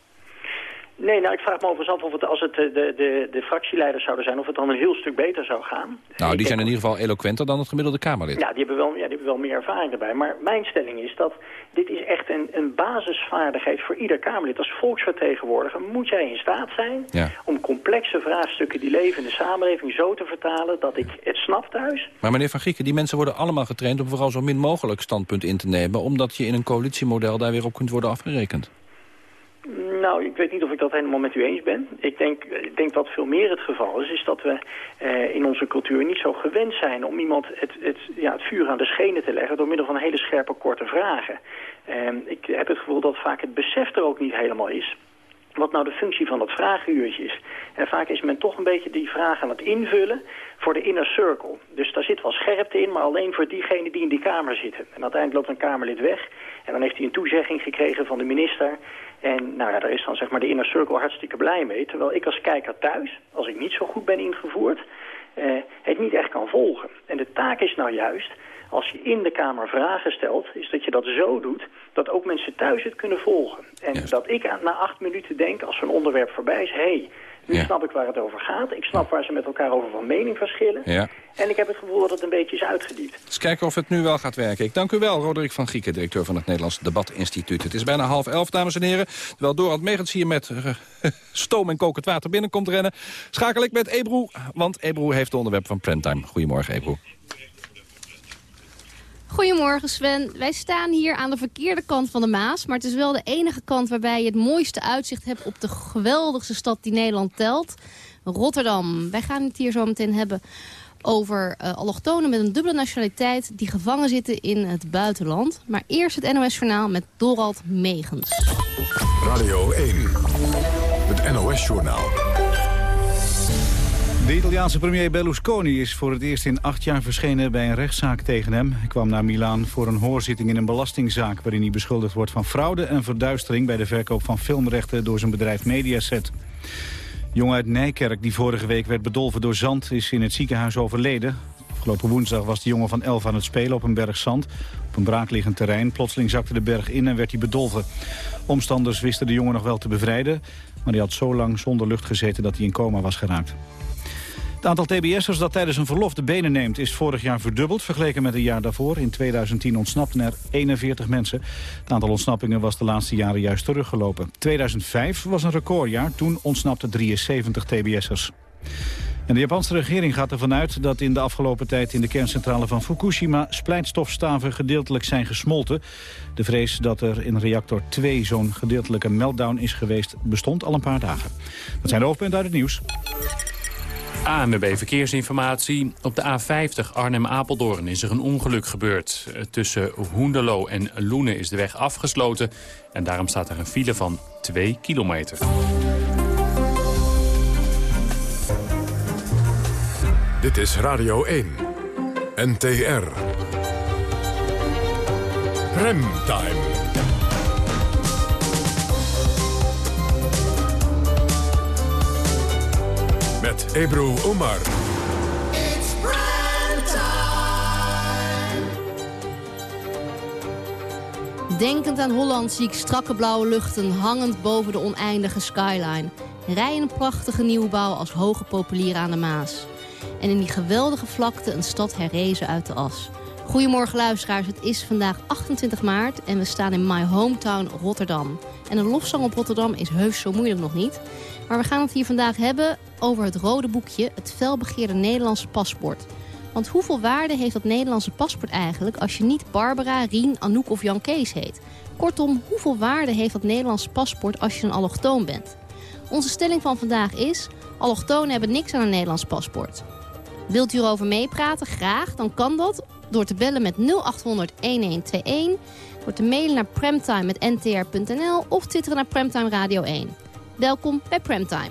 Speaker 24: Nee, nou, ik vraag me overigens af of het, als het de, de, de, de fractieleiders zouden zijn... of het dan een heel stuk beter zou gaan.
Speaker 9: Nou, die zijn in ieder geval eloquenter dan het gemiddelde Kamerlid.
Speaker 24: Ja, die hebben wel, ja, die hebben wel meer ervaring erbij. Maar mijn stelling is dat dit is echt een, een basisvaardigheid voor ieder Kamerlid. Als volksvertegenwoordiger moet jij in staat zijn...
Speaker 9: Ja.
Speaker 24: om complexe vraagstukken die leven in de samenleving zo te vertalen... dat ik het snap thuis.
Speaker 9: Maar meneer Van Gieken, die mensen worden allemaal getraind... om vooral zo min mogelijk standpunt in te nemen... omdat je in een coalitiemodel daar weer op kunt worden afgerekend.
Speaker 24: Nou, ik weet niet of ik dat helemaal met u eens ben. Ik denk, ik denk dat veel meer het geval is, is dat we eh, in onze cultuur niet zo gewend zijn om iemand het, het, ja, het vuur aan de schenen te leggen door middel van hele scherpe, korte vragen. Eh, ik heb het gevoel dat vaak het besef er ook niet helemaal is wat nou de functie van dat vragenuurtje is. En vaak is men toch een beetje die vraag aan het invullen voor de inner circle. Dus daar zit wel scherpte in, maar alleen voor diegenen die in die kamer zitten. En uiteindelijk loopt een Kamerlid weg En dan heeft hij een toezegging gekregen van de minister. En nou ja, daar is dan zeg maar de inner circle hartstikke blij mee. Terwijl ik als kijker thuis, als ik niet zo goed ben ingevoerd, eh, het niet echt kan volgen. En de taak is nou juist, als je in de Kamer vragen stelt, is dat je dat zo doet dat ook mensen thuis het kunnen volgen. En dat ik na acht minuten denk, als zo'n onderwerp voorbij is, hé, hey, nu
Speaker 9: Ja.
Speaker 24: snap ik waar het over gaat. Ik snap waar ze met elkaar over van mening verschillen.
Speaker 9: Ja.
Speaker 24: En ik heb het gevoel dat het een beetje is uitgediept.
Speaker 9: Eens kijken of het nu wel gaat werken. Ik dank u wel, Roderick van Gieken, directeur van het Nederlands Debatinstituut. Het is bijna half elf, dames en heren. Terwijl Dorald Megens hier met eh, stoom en kokend water binnenkomt rennen... schakel ik met Ebro, want Ebro heeft het onderwerp van Prentime. Goedemorgen, Ebro.
Speaker 25: Goedemorgen Sven. Wij staan hier aan de verkeerde kant van de Maas. Maar het is wel de enige kant waarbij je het mooiste uitzicht hebt... op de geweldigste stad die Nederland telt. Rotterdam. Wij gaan het hier zo meteen hebben over eh, allochtonen met een dubbele nationaliteit... die gevangen zitten in het buitenland. Maar eerst het NOS Journaal met Dorald Megens.
Speaker 1: Radio 1. Het NOS-journaal.
Speaker 2: De Italiaanse premier Berlusconi is voor het eerst in acht jaar verschenen bij een rechtszaak tegen hem. Hij kwam naar Milaan voor een hoorzitting in een belastingzaak... waarin hij beschuldigd wordt van fraude en verduistering... bij de verkoop van filmrechten door zijn bedrijf Mediaset. Jong uit Nijkerk, die vorige week werd bedolven door zand... is in het ziekenhuis overleden. Afgelopen woensdag was de jongen van elf aan het spelen op een berg zand. Op een braakliggend terrein. Plotseling zakte de berg in en werd hij bedolven. Omstanders wisten de jongen nog wel te bevrijden... maar hij had zo lang zonder lucht gezeten dat hij in coma was geraakt. Het aantal tbs'ers dat tijdens een verlof de benen neemt... is vorig jaar verdubbeld vergeleken met een jaar daarvoor. In 2010 ontsnapten er 41 mensen. Het aantal ontsnappingen was de laatste jaren juist teruggelopen. 2005 was een recordjaar. Toen ontsnapten 73 tbs'ers. En de Japanse regering gaat ervan uit dat in de afgelopen tijd in de kerncentrale van Fukushima splijtstofstaven gedeeltelijk zijn gesmolten. De vrees dat er in reactor 2 zo'n gedeeltelijke meltdown is geweest bestond al een paar dagen. Dat zijn de hoofdpunten uit het nieuws.
Speaker 26: ANWB Verkeersinformatie. Op de A50 Arnhem-Apeldoorn is er een ongeluk gebeurd. Tussen Hoenderloo en Loenen is de weg afgesloten. En daarom staat er een file van 2 kilometer.
Speaker 1: Dit is Radio 1. NTR. Remtime. Met Ebro Omar.
Speaker 25: Denkend aan Holland zie ik strakke blauwe luchten hangend boven de oneindige skyline. Rij een prachtige nieuwbouw als hoge populieren aan de Maas. En in die geweldige vlakte een stad herrezen uit de as. Goedemorgen luisteraars, het is vandaag 28 maart en we staan in my hometown Rotterdam. En een lofzang op Rotterdam is heus zo moeilijk nog niet. Maar we gaan het hier vandaag hebben over het rode boekje, het felbegeerde Nederlandse paspoort. Want hoeveel waarde heeft dat Nederlandse paspoort eigenlijk als je niet Barbara, Rien, Anouk of Jan Kees heet? Kortom, hoeveel waarde heeft dat Nederlandse paspoort als je een allochtoon bent? Onze stelling van vandaag is, allochtonen hebben niks aan een Nederlands paspoort. Wilt u erover meepraten? Graag. Dan kan dat door te bellen met 0800 1121, door te mailen naar premtime.ntr.nl of twitteren naar Premtime Radio 1. Welkom bij Premtime.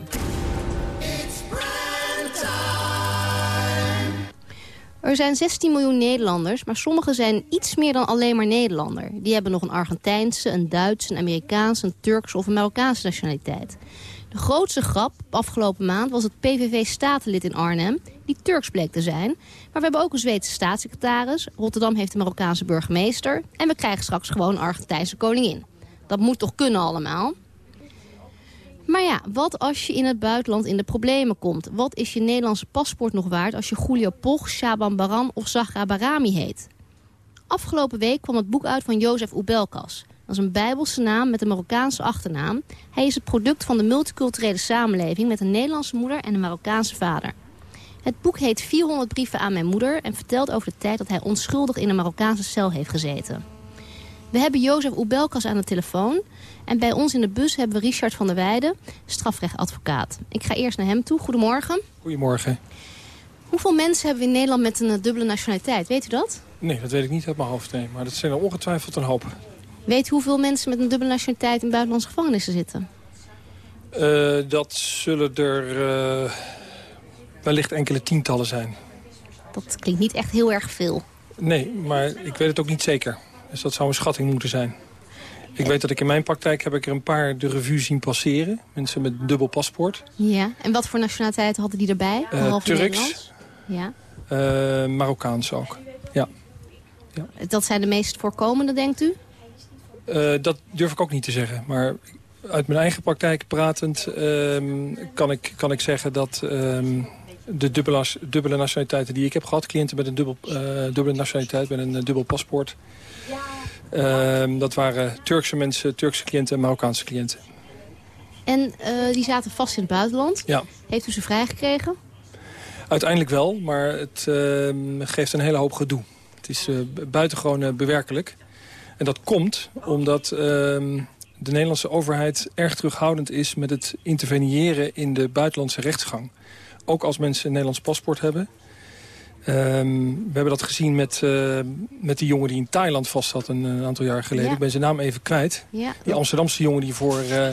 Speaker 25: Er zijn 16 miljoen Nederlanders, maar sommigen zijn iets meer dan alleen maar Nederlander. Die hebben nog een Argentijnse, een Duitse, een Amerikaanse, een Turkse of een Marokkaanse nationaliteit. De grootste grap afgelopen maand was het PVV-statenlid in Arnhem... die Turks bleek te zijn. Maar we hebben ook een Zweedse staatssecretaris. Rotterdam heeft een Marokkaanse burgemeester. En we krijgen straks gewoon een Argentijnse koningin. Dat moet toch kunnen allemaal? Maar ja, wat als je in het buitenland in de problemen komt? Wat is je Nederlandse paspoort nog waard als je Julio Poch, Shaban Baran of Zahra Barami heet? Afgelopen week kwam het boek uit van Jozef Oebelkas. Dat is een bijbelse naam met een Marokkaanse achternaam. Hij is het product van de multiculturele samenleving met een Nederlandse moeder en een Marokkaanse vader. Het boek heet 400 brieven aan mijn moeder en vertelt over de tijd dat hij onschuldig in een Marokkaanse cel heeft gezeten. We hebben Jozef Oebelkas aan de telefoon. En bij ons in de bus hebben we Richard van der Weijden, strafrechtadvocaat. Ik ga eerst naar hem toe. Goedemorgen.
Speaker 20: Goedemorgen.
Speaker 25: Hoeveel mensen hebben we in Nederland met een eh, dubbele nationaliteit? Weet u dat?
Speaker 20: Nee, dat weet ik niet uit mijn hoofd, nee. Maar dat zijn er ongetwijfeld een hoop.
Speaker 25: Weet u hoeveel mensen met een dubbele nationaliteit in buitenlandse gevangenissen zitten?
Speaker 20: Uh, dat zullen er uh, wellicht enkele tientallen zijn.
Speaker 25: Dat klinkt niet echt heel erg veel.
Speaker 20: Nee, maar ik weet het ook niet zeker. Dus dat zou een schatting moeten zijn. Ik weet dat ik in mijn praktijk heb ik er een paar de revue zien passeren. Mensen met dubbel paspoort.
Speaker 25: Ja, en wat voor nationaliteiten hadden die erbij?
Speaker 20: Uh, Turks.
Speaker 25: Ja.
Speaker 20: Uh, Marokkaans ook. Ja.
Speaker 25: ja. Dat zijn de meest voorkomende, denkt u?
Speaker 20: Uh, dat durf ik ook niet te zeggen. Maar uit mijn eigen praktijk pratend um, kan, ik, kan ik zeggen dat... De dubbele, dubbele nationaliteiten die ik heb gehad... cliënten met een dubbel, uh, dubbele nationaliteit, met een uh, dubbel paspoort... Uh, dat waren Turkse mensen, Turkse cliënten en Marokkaanse cliënten.
Speaker 25: En die zaten vast in het buitenland?
Speaker 20: Ja.
Speaker 25: Heeft u ze vrijgekregen?
Speaker 20: Uiteindelijk wel, maar het ehm, geeft een hele hoop gedoe. Het is buitengewoon bewerkelijk. En dat komt omdat ehm, de Nederlandse overheid erg terughoudend is... met het interveneren in de buitenlandse rechtsgang ook als mensen een Nederlands paspoort hebben. Um, we hebben dat gezien met, uh, met die jongen die in Thailand vast zat een, een aantal jaar geleden.
Speaker 25: Ja.
Speaker 20: Ik ben zijn naam even kwijt.
Speaker 25: Ja.
Speaker 20: Die Amsterdamse jongen die voor... Uh,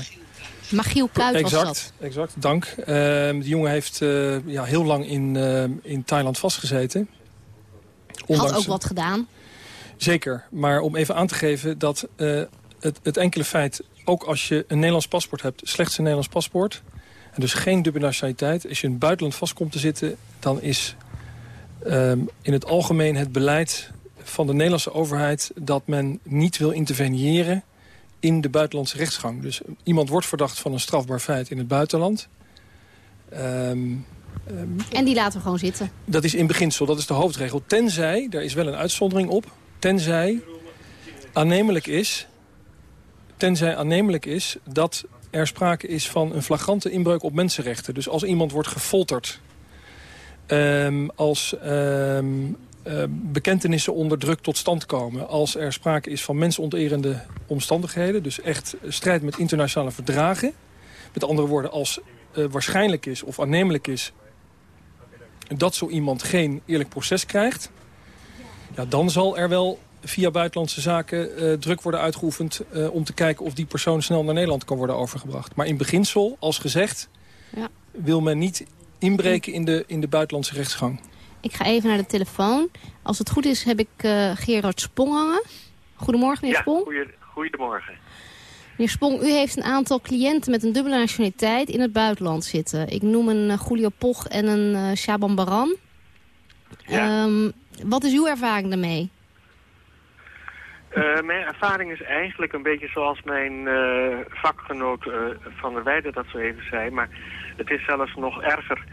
Speaker 25: Magiel
Speaker 20: exact,
Speaker 25: was dat.
Speaker 20: Exact, dank. Uh, die jongen heeft ja, heel lang in, in Thailand vastgezeten.
Speaker 25: Ondanks... Had ook wat gedaan.
Speaker 20: Zeker, maar om even aan te geven dat het, het enkele feit... ook als je een Nederlands paspoort hebt, slechts een Nederlands paspoort... En dus geen dubbele nationaliteit. Als je in het buitenland vast komt te zitten... dan is um, in het algemeen het beleid van de Nederlandse overheid... dat men niet wil interveneren in de buitenlandse rechtsgang. Dus iemand wordt verdacht van een strafbaar feit in het buitenland. Um,
Speaker 25: um, en die laten we gewoon zitten?
Speaker 20: Dat is in beginsel, dat is de hoofdregel. Tenzij, daar is wel een uitzondering op... tenzij aannemelijk is... tenzij aannemelijk is dat er sprake is van een flagrante inbreuk op mensenrechten. Dus als iemand wordt gefolterd, um, als um, uh, bekentenissen onder druk tot stand komen... als er sprake is van mensonterende omstandigheden... dus echt strijd met internationale verdragen... met andere woorden, als uh, waarschijnlijk is of aannemelijk is... dat zo iemand geen eerlijk proces krijgt... Ja, dan zal er wel via buitenlandse zaken uh, druk worden uitgeoefend... Uh, om te kijken of die persoon snel naar Nederland kan worden overgebracht. Maar in beginsel, als gezegd,
Speaker 25: ja.
Speaker 20: wil men niet inbreken in de, in de buitenlandse rechtsgang.
Speaker 25: Ik ga even naar de telefoon. Als het goed is, heb ik uh, Gerard Spong hangen. Goedemorgen, meneer
Speaker 27: ja,
Speaker 25: Spong.
Speaker 27: Goedemorgen.
Speaker 25: Meneer Spong, u heeft een aantal cliënten met een dubbele nationaliteit in het buitenland zitten. Ik noem een uh, Julio Poch en een uh, Shaban Baran.
Speaker 27: Ja.
Speaker 25: Um, wat is uw ervaring daarmee?
Speaker 27: Uh, mijn ervaring is eigenlijk een beetje zoals mijn uh, vakgenoot uh, Van der Weijden dat zo even zei. Maar het is zelfs nog erger.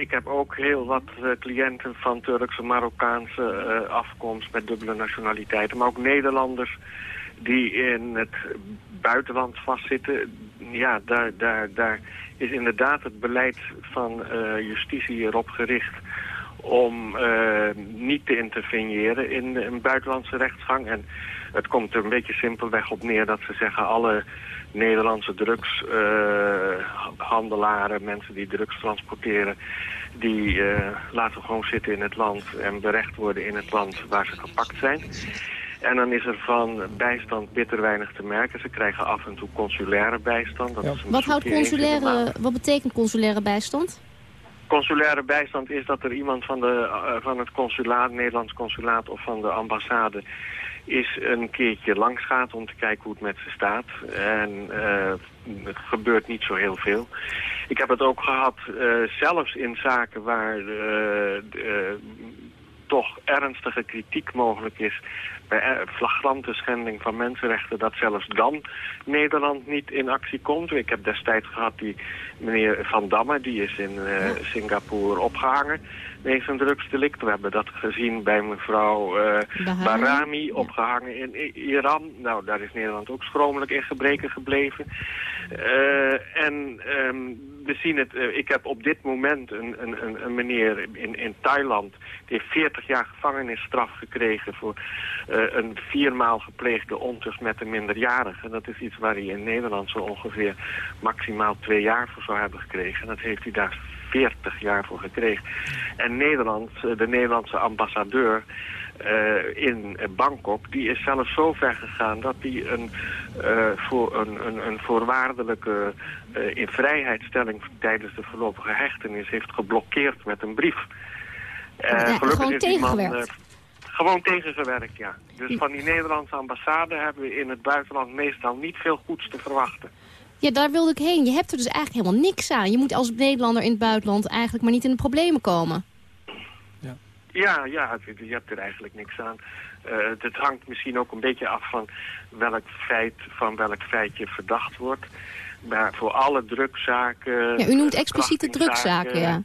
Speaker 27: ik heb ook heel wat cliënten van Turkse, Marokkaanse afkomst met dubbele nationaliteiten. Maar ook Nederlanders die in het buitenland vastzitten. Ja, daar, daar, daar is inderdaad het beleid van justitie erop gericht om uh, niet te interveneren in een buitenlandse rechtsgang. En het komt er een beetje simpelweg op neer dat ze zeggen... alle Nederlandse drugshandelaren, uh, mensen die drugs transporteren... die uh, laten gewoon zitten in het land en berecht worden in het land waar ze gepakt zijn. En dan is er van bijstand bitter weinig te merken. Ze krijgen af en toe consulaire bijstand. Dat
Speaker 20: Ja.
Speaker 27: is een
Speaker 25: Wat, houdt consulaire, wat betekent consulaire bijstand?
Speaker 27: Consulaire bijstand is dat er iemand van, de, uh, van het consulaat, Nederlands consulaat of van de ambassade is een keertje langs gaat om te kijken hoe het met ze staat. En uh, het gebeurt niet zo heel veel. Ik heb het ook gehad, uh, zelfs in zaken waar toch ernstige kritiek mogelijk is bij flagrante schending van mensenrechten, dat zelfs dan Nederland niet in actie komt. Ik heb destijds gehad die meneer Van Damme, die is in uh, Singapore opgehangen wegens een drugsdelict. We hebben dat gezien bij mevrouw uh. Barami, opgehangen in Iran. Nou, daar is Nederland ook schromelijk in gebreken gebleven. Uh, en um, we zien het, ik heb op dit moment een, een, een meneer in, in Thailand... die heeft 40 jaar gevangenisstraf gekregen... voor uh, een viermaal gepleegde ontucht met een minderjarige. Dat is iets waar hij in Nederland zo ongeveer maximaal twee jaar voor zou hebben gekregen. Dat heeft hij daar 40 jaar voor gekregen. En Nederland, de Nederlandse ambassadeur... Uh, in Bangkok, die is zelfs zo ver gegaan dat hij een, uh, voor een, een, een voorwaardelijke uh, invrijheidstelling tijdens de voorlopige hechtenis heeft geblokkeerd met een brief.
Speaker 25: Ja,
Speaker 27: gelukkig is die man,
Speaker 25: tegengewerkt.
Speaker 27: Gewoon tegengewerkt, ja. Dus van die Nederlandse ambassade hebben we in het buitenland meestal niet veel goeds te verwachten.
Speaker 25: Ja, daar wilde ik heen. Je hebt er dus eigenlijk helemaal niks aan. Je moet als Nederlander in het buitenland eigenlijk maar niet in de problemen komen.
Speaker 27: Ja, ja, je hebt er eigenlijk niks aan. Uh, het hangt misschien ook een beetje af van welk feit, van welk feit je verdacht wordt. Maar voor alle drukzaken...
Speaker 25: Ja, u noemt expliciet de drukzaken, ja.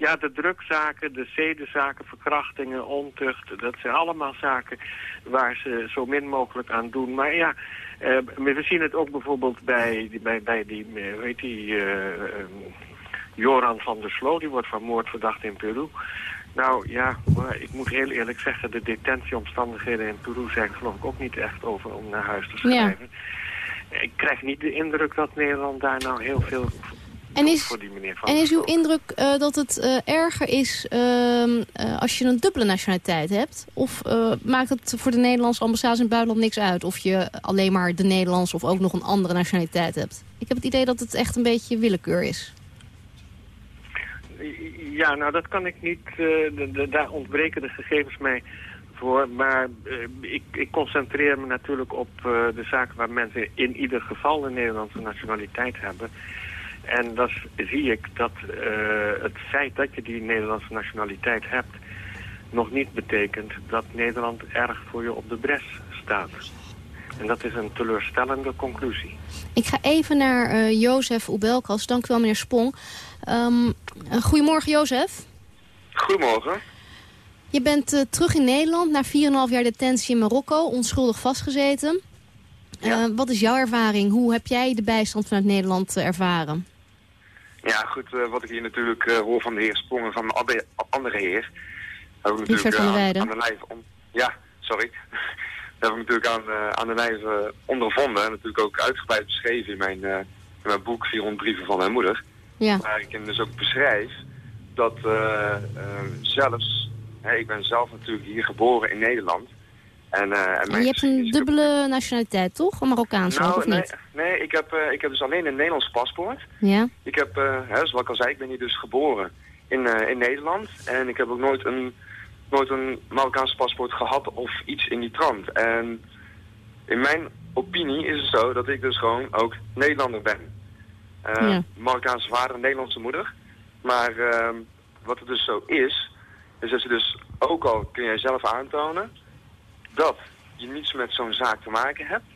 Speaker 27: Ja, de drukzaken, de zedenzaken, verkrachtingen, ontucht... dat zijn allemaal zaken waar ze zo min mogelijk aan doen. Maar ja, uh, we zien het ook bijvoorbeeld bij, bij, bij die, weet eh, die, uh, Joran van der Slo... die wordt van moord verdacht in Peru... Nou ja, maar ik moet heel eerlijk zeggen, de detentieomstandigheden in Peru zijn geloof ik ook niet echt over om naar huis te schrijven. Ik krijg niet de indruk dat Nederland daar nou heel veel
Speaker 25: en is,
Speaker 27: voor die meneer van
Speaker 25: En is uw indruk uh, dat het uh, erger is uh, als je een dubbele nationaliteit hebt? Of maakt het voor de Nederlandse ambassade in het buitenland niks uit? Of je alleen maar de Nederlandse of ook nog een andere nationaliteit hebt? Ik heb het idee dat het echt een beetje willekeur is.
Speaker 27: Ja, nou dat kan ik niet. De, de, daar ontbreken de gegevens mij voor. Maar uh, ik, ik, concentreer me natuurlijk op uh, de zaken waar mensen in ieder geval een Nederlandse nationaliteit hebben. En dan zie ik dat het feit dat je die Nederlandse nationaliteit hebt... nog niet betekent dat Nederland erg voor je op de bres staat. En dat is een teleurstellende conclusie.
Speaker 25: Ik ga even naar uh, Jozef Oebelkas. Dank u wel, meneer Spong. Um, goedemorgen, Jozef.
Speaker 28: Goedemorgen.
Speaker 25: Je bent uh, terug in Nederland na 4,5 jaar detentie in Marokko, onschuldig vastgezeten. Ja. Uh, wat is jouw ervaring? Hoe heb jij de bijstand vanuit Nederland ervaren?
Speaker 28: Ja, goed, wat ik hier natuurlijk hoor van de heer Spong en van de andere heer...
Speaker 25: Hebben we natuurlijk
Speaker 28: aan de lijf om... Ja, sorry. Dat heb ik natuurlijk aan, aan de lijf ondervonden. En natuurlijk ook uitgebreid beschreven in mijn, in mijn boek 400 brieven van mijn moeder.
Speaker 25: Ja.
Speaker 28: Waar ik dus ook beschrijf dat zelfs... Hè, ik ben zelf natuurlijk hier geboren in Nederland. En, en,
Speaker 25: en je hebt een dubbele nationaliteit, toch? Een Marokkaans
Speaker 28: nou,
Speaker 25: of
Speaker 28: nee,
Speaker 25: niet?
Speaker 28: Nee, ik heb, ik heb dus alleen een Nederlands paspoort.
Speaker 25: Ja.
Speaker 28: Ik heb, hè, zoals ik al zei, ik ben hier dus geboren in, in Nederland. En ik heb ook nooit een nooit een Marokkaans paspoort gehad of iets in die trant. En in mijn opinie is het zo dat ik dus gewoon ook Nederlander ben. Uh, ja. Marokkaanse vader, Nederlandse moeder. Maar uh, wat het dus zo is, is dat je dus ook al kun jij zelf aantonen dat je niets met zo'n zaak te maken hebt.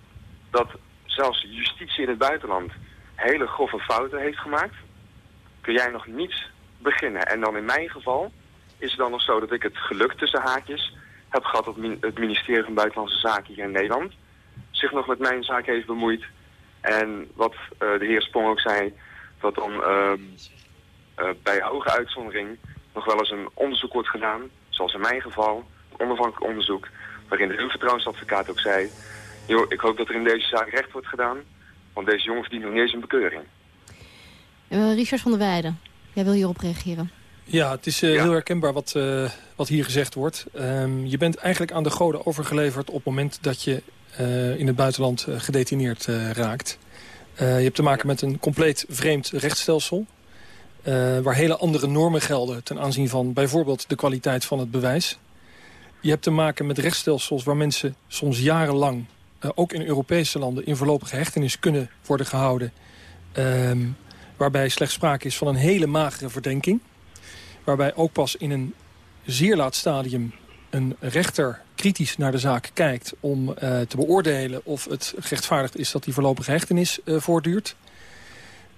Speaker 28: Dat zelfs justitie in het buitenland hele grove fouten heeft gemaakt. Kun jij nog niets beginnen. En dan in mijn geval is het dan nog zo dat ik het geluk tussen haakjes heb gehad dat het ministerie van Buitenlandse Zaken hier in Nederland zich nog met mijn zaak heeft bemoeid. En wat uh, de heer Spong ook zei, dat dan uh, uh, bij hoge uitzondering nog wel eens een onderzoek wordt gedaan, zoals in mijn geval, een onafhankelijk onderzoek, waarin de vertrouwensadvocaat ook zei, joh, ik hoop dat er in deze zaak recht wordt gedaan, want deze jongen verdient nog niet eens een bekeuring.
Speaker 25: Richard van der Weijden, jij wil hierop reageren.
Speaker 20: Ja, het is uh, ja. heel herkenbaar wat, uh, wat hier gezegd wordt. Um, je bent eigenlijk aan de goden overgeleverd op het moment dat je uh, in het buitenland gedetineerd raakt. je hebt te maken met een compleet vreemd rechtsstelsel. waar hele andere normen gelden ten aanzien van bijvoorbeeld de kwaliteit van het bewijs. Je hebt te maken met rechtsstelsels waar mensen soms jarenlang, ook in Europese landen, in voorlopige hechtenis kunnen worden gehouden. Um, waarbij slechts sprake is van een hele magere verdenking waarbij ook pas in een zeer laat stadium een rechter kritisch naar de zaak kijkt... om uh, te beoordelen of het gerechtvaardigd is dat die voorlopige hechtenis uh, voortduurt.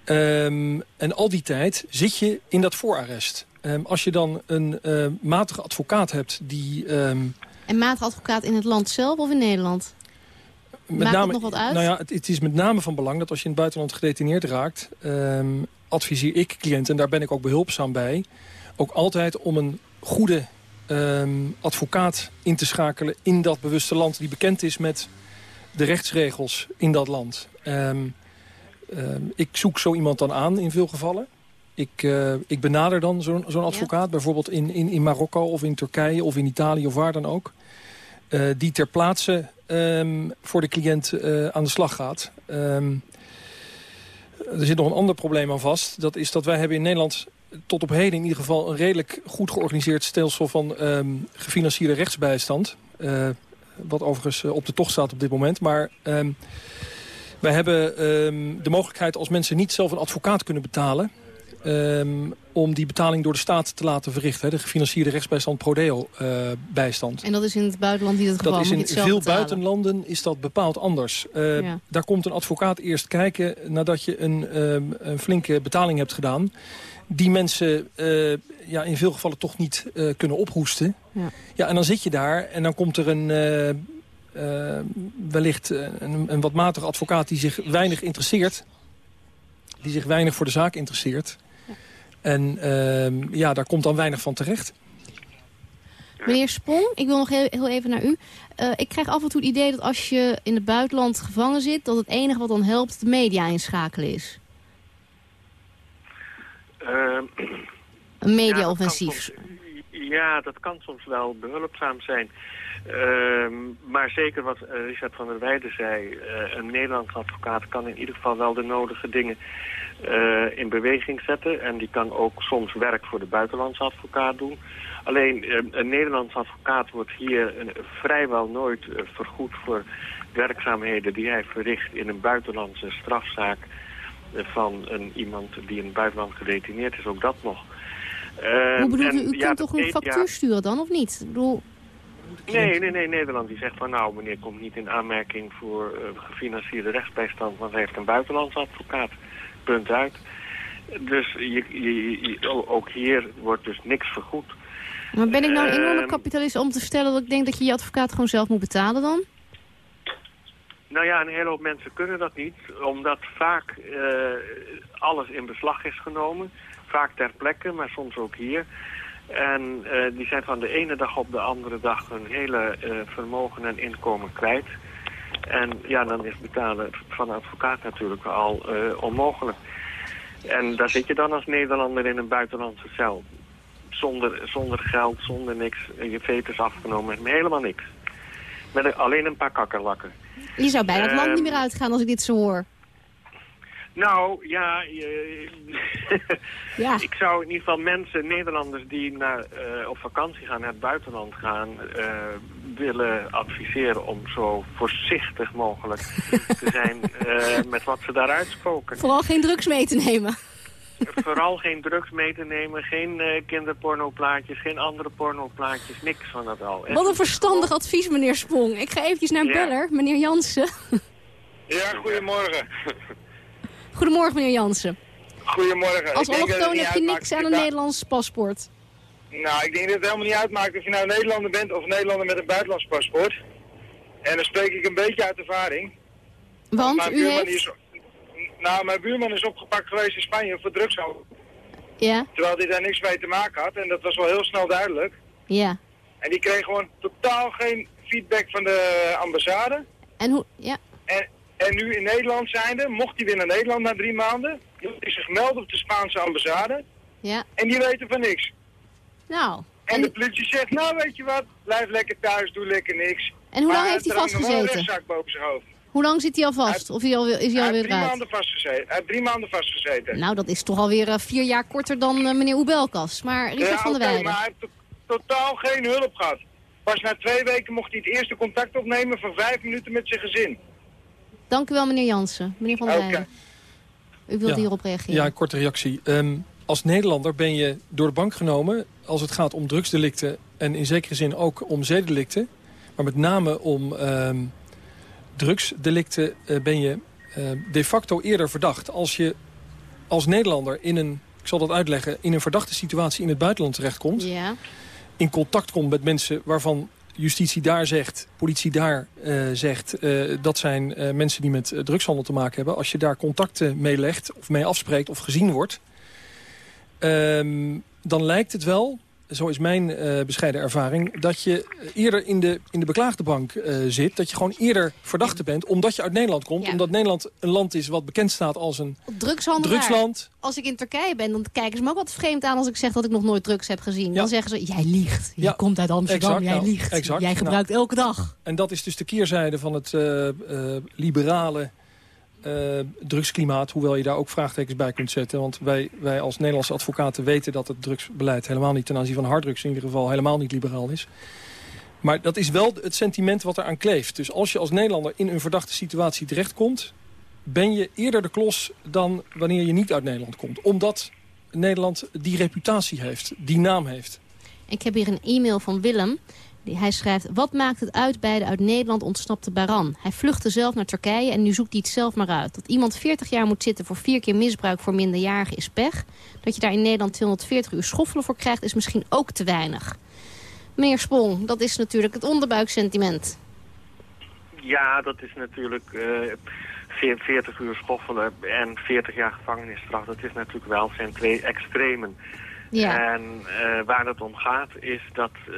Speaker 20: Um, en al die tijd zit je in dat voorarrest. Um, als je dan een uh, matige advocaat hebt die... Um,
Speaker 25: en matige advocaat in het land zelf of in Nederland?
Speaker 20: Met
Speaker 25: Maakt
Speaker 20: name,
Speaker 25: nog wat uit?
Speaker 20: Nou ja, het, het, is met name van belang dat als je in het buitenland gedetineerd raakt... adviseer ik cliënten, en daar ben ik ook behulpzaam bij ook altijd om een goede advocaat in te schakelen in dat bewuste land... die bekend is met de rechtsregels in dat land. Um, um, ik zoek zo iemand dan aan in veel gevallen. Ik, uh, ik benader dan zo'n zo'n advocaat, ja. bijvoorbeeld in, in, in Marokko of in Turkije of in Italië of waar dan ook. Uh, die ter plaatse voor de cliënt uh, aan de slag gaat. er zit nog een ander probleem aan vast. Dat is dat wij hebben in Nederland tot op heden in ieder geval een redelijk goed georganiseerd stelsel van ehm, gefinancierde rechtsbijstand. Wat overigens eh, op de tocht staat op dit moment. Maar ehm, wij hebben ehm, de mogelijkheid als mensen niet zelf een advocaat kunnen betalen... Um, om die betaling door de staat te laten verrichten. De gefinancierde rechtsbijstand Prodeo-bijstand.
Speaker 25: en dat is in het buitenland niet het geval?
Speaker 20: Dat is in veel buitenlanden is dat bepaald anders. Uh, ja. Daar komt een advocaat eerst kijken nadat je een, um, een flinke betaling hebt gedaan. Die mensen uh, ja, in veel gevallen toch niet kunnen ophoesten. Ja. ja, en dan zit je daar en dan komt er een... Wellicht een, een wat matige advocaat die zich weinig interesseert. Die zich weinig voor de zaak interesseert. En uh, ja, daar komt dan weinig van terecht.
Speaker 25: Meneer Spong, ik wil nog heel, heel even naar u. Uh, ik krijg af en toe het idee dat als je in het buitenland gevangen zit... dat het enige wat dan helpt de media inschakelen is.
Speaker 27: Uh,
Speaker 25: een mediaoffensief.
Speaker 27: Ja, ja, dat kan soms wel behulpzaam zijn. Uh, maar zeker wat Richard van der Weijden zei... Uh, een Nederlandse advocaat kan in ieder geval wel de nodige dingen uh, in beweging zetten. En die kan ook soms werk voor de buitenlandse advocaat doen. Alleen uh, een Nederlandse advocaat wordt hier uh, vrijwel nooit vergoed voor werkzaamheden die hij verricht in een buitenlandse strafzaak van een, iemand die in het buitenland gedetineerd is. Ook dat nog.
Speaker 25: Hoe bedoelt u, u ja, kunt toch een factuur ja, sturen dan, of niet? Ik bedoel...
Speaker 27: Nee, nee, nee, Nederland die zegt van nou, meneer komt niet in aanmerking voor gefinancierde rechtsbijstand, want hij heeft een buitenlandse advocaat punt uit. Dus je, je, je, ook hier wordt dus niks vergoed.
Speaker 25: Maar ben ik nou een enorme
Speaker 27: uh,
Speaker 25: kapitalist om te stellen dat ik denk dat je je advocaat gewoon zelf moet betalen dan?
Speaker 27: Nou ja, een hele hoop mensen kunnen dat niet, omdat vaak uh, alles in beslag is genomen. Vaak ter plekke, maar soms ook hier. En uh, die zijn van de ene dag op de andere dag hun hele vermogen en inkomen kwijt. En ja, dan is betalen van advocaat natuurlijk al uh, onmogelijk. En daar zit je dan als Nederlander in een buitenlandse cel. Zonder, zonder geld, zonder niks. Je veters afgenomen, helemaal niks. Met een, alleen een paar kakkerlakken.
Speaker 25: Je zou bijna het land
Speaker 27: Ehm,
Speaker 25: niet meer uitgaan als ik dit zo hoor.
Speaker 27: Nou, ja,
Speaker 25: Ja.
Speaker 27: ik zou in ieder geval mensen, Nederlanders die naar, eh, op vakantie gaan, naar het buitenland gaan, eh, willen adviseren om zo voorzichtig mogelijk te zijn eh, met wat ze daar uitspoken.
Speaker 25: Vooral geen drugs mee te nemen.
Speaker 27: Vooral geen drugs mee te nemen, geen eh, kinderpornoplaatjes, geen andere pornoplaatjes, niks van dat al.
Speaker 25: Wat een verstandig advies, meneer Spong. Ik ga eventjes naar een
Speaker 27: Ja.
Speaker 25: beller, meneer Jansen.
Speaker 29: Ja, goedemorgen.
Speaker 25: Goedemorgen, meneer Jansen.
Speaker 29: Goedemorgen.
Speaker 25: Als allochtoon heb je niks aan een Nederlands paspoort.
Speaker 29: Nou, ik denk dat het helemaal niet uitmaakt of je nou Nederlander bent of Nederlander met een buitenlands paspoort. En dan spreek ik een beetje uit ervaring.
Speaker 25: Want u heeft...
Speaker 29: Is, nou, mijn buurman is opgepakt geweest in Spanje voor drugshandel.
Speaker 25: Ja,
Speaker 29: Terwijl hij daar niks mee te maken had. En dat was wel heel snel duidelijk.
Speaker 25: ja.
Speaker 29: En die kreeg gewoon totaal geen feedback van de ambassade.
Speaker 25: En hoe... Ja.
Speaker 29: En, en nu in Nederland zijnde, mocht hij weer naar Nederland na drie maanden, moet hij zich melden op de Spaanse ambassade.
Speaker 25: Ja.
Speaker 29: En die weten van niks.
Speaker 25: Nou.
Speaker 29: En de politie zegt, nou weet je wat, blijf lekker thuis, doe lekker niks.
Speaker 25: En hoe lang heeft hij
Speaker 29: een
Speaker 25: vastgezeten?
Speaker 29: rechtszaak boven zijn hoofd.
Speaker 25: Hoe lang zit hij al vast? Of is hij, al, is hij
Speaker 29: Hij
Speaker 25: alweer
Speaker 29: heeft drie
Speaker 25: eruit?
Speaker 29: maanden vastgezeten. Hij heeft drie maanden vastgezeten.
Speaker 25: Nou, dat is toch alweer eh, vier jaar korter dan eh, meneer Oebelkas. Maar Richard
Speaker 29: ja,
Speaker 25: van der Weijden.
Speaker 29: maar hij heeft to- totaal geen hulp gehad. Pas na twee weken mocht hij het eerste contact opnemen van vijf minuten met zijn gezin.
Speaker 25: Dank u wel, meneer Jansen. Meneer van der
Speaker 29: Oké.
Speaker 25: Weijden. U wilt
Speaker 20: Ja.
Speaker 25: hierop reageren?
Speaker 20: Ja, een korte reactie. Ehm, als Nederlander ben je door de bank genomen als het gaat om drugsdelicten... en in zekere zin ook om zedendelicten. Maar met name om ehm, drugsdelicten eh, ben je eh, de facto eerder verdacht. Als je als Nederlander in een, ik zal dat uitleggen... in een verdachte situatie in het buitenland terechtkomt...
Speaker 25: Ja.
Speaker 20: in contact komt met mensen waarvan justitie daar zegt, politie daar eh, zegt... eh, dat zijn eh, mensen die met drugshandel te maken hebben. Als je daar contacten mee legt of mee afspreekt of gezien wordt... ehm, dan lijkt het wel, zo is mijn eh, bescheiden ervaring... dat je eerder in de, in de beklaagde bank eh, zit. Dat je gewoon eerder verdachte bent, omdat je uit Nederland komt.
Speaker 25: Ja.
Speaker 20: Omdat Nederland een land is wat bekend staat als een drugsland.
Speaker 25: Als ik in Turkije ben, dan kijken ze me ook wat vreemd aan als ik zeg dat ik nog nooit drugs heb gezien. Dan zeggen ze, jij liegt. Je
Speaker 20: Ja,
Speaker 25: komt uit Amsterdam,
Speaker 20: exact,
Speaker 25: jij
Speaker 20: nou,
Speaker 25: liegt.
Speaker 20: exact.
Speaker 25: Jij
Speaker 20: Nou,
Speaker 25: gebruikt elke dag.
Speaker 20: En dat is dus de keerzijde van het eh, eh, liberale eh, drugsklimaat, hoewel je daar ook vraagtekens bij kunt zetten. Want wij, wij als Nederlandse advocaten weten dat het drugsbeleid helemaal niet ten aanzien van harddrugs in ieder geval helemaal niet liberaal is. Maar dat is wel het sentiment wat eraan kleeft. Dus als je als Nederlander in een verdachte situatie terechtkomt... ben je eerder de klos dan wanneer je niet uit Nederland komt. Omdat Nederland die reputatie heeft, die naam heeft.
Speaker 25: Ik heb hier een e-mail van Willem. Hij schrijft, wat maakt het uit bij de uit Nederland ontsnapte Baran? Hij vluchtte zelf naar Turkije en nu zoekt hij het zelf maar uit. Dat iemand 40 jaar moet zitten voor vier keer misbruik voor minderjarigen is pech. Dat je daar in Nederland 240 uur schoffelen voor krijgt is misschien ook te weinig. Meneer Sprong, dat is natuurlijk het onderbuiksentiment.
Speaker 27: Ja, dat is natuurlijk eh, veer- 40 uur schoffelen en 40 jaar gevangenisstraf. Dat is natuurlijk wel zijn twee extremen.
Speaker 25: Ja.
Speaker 27: En eh, waar het om gaat is dat eh,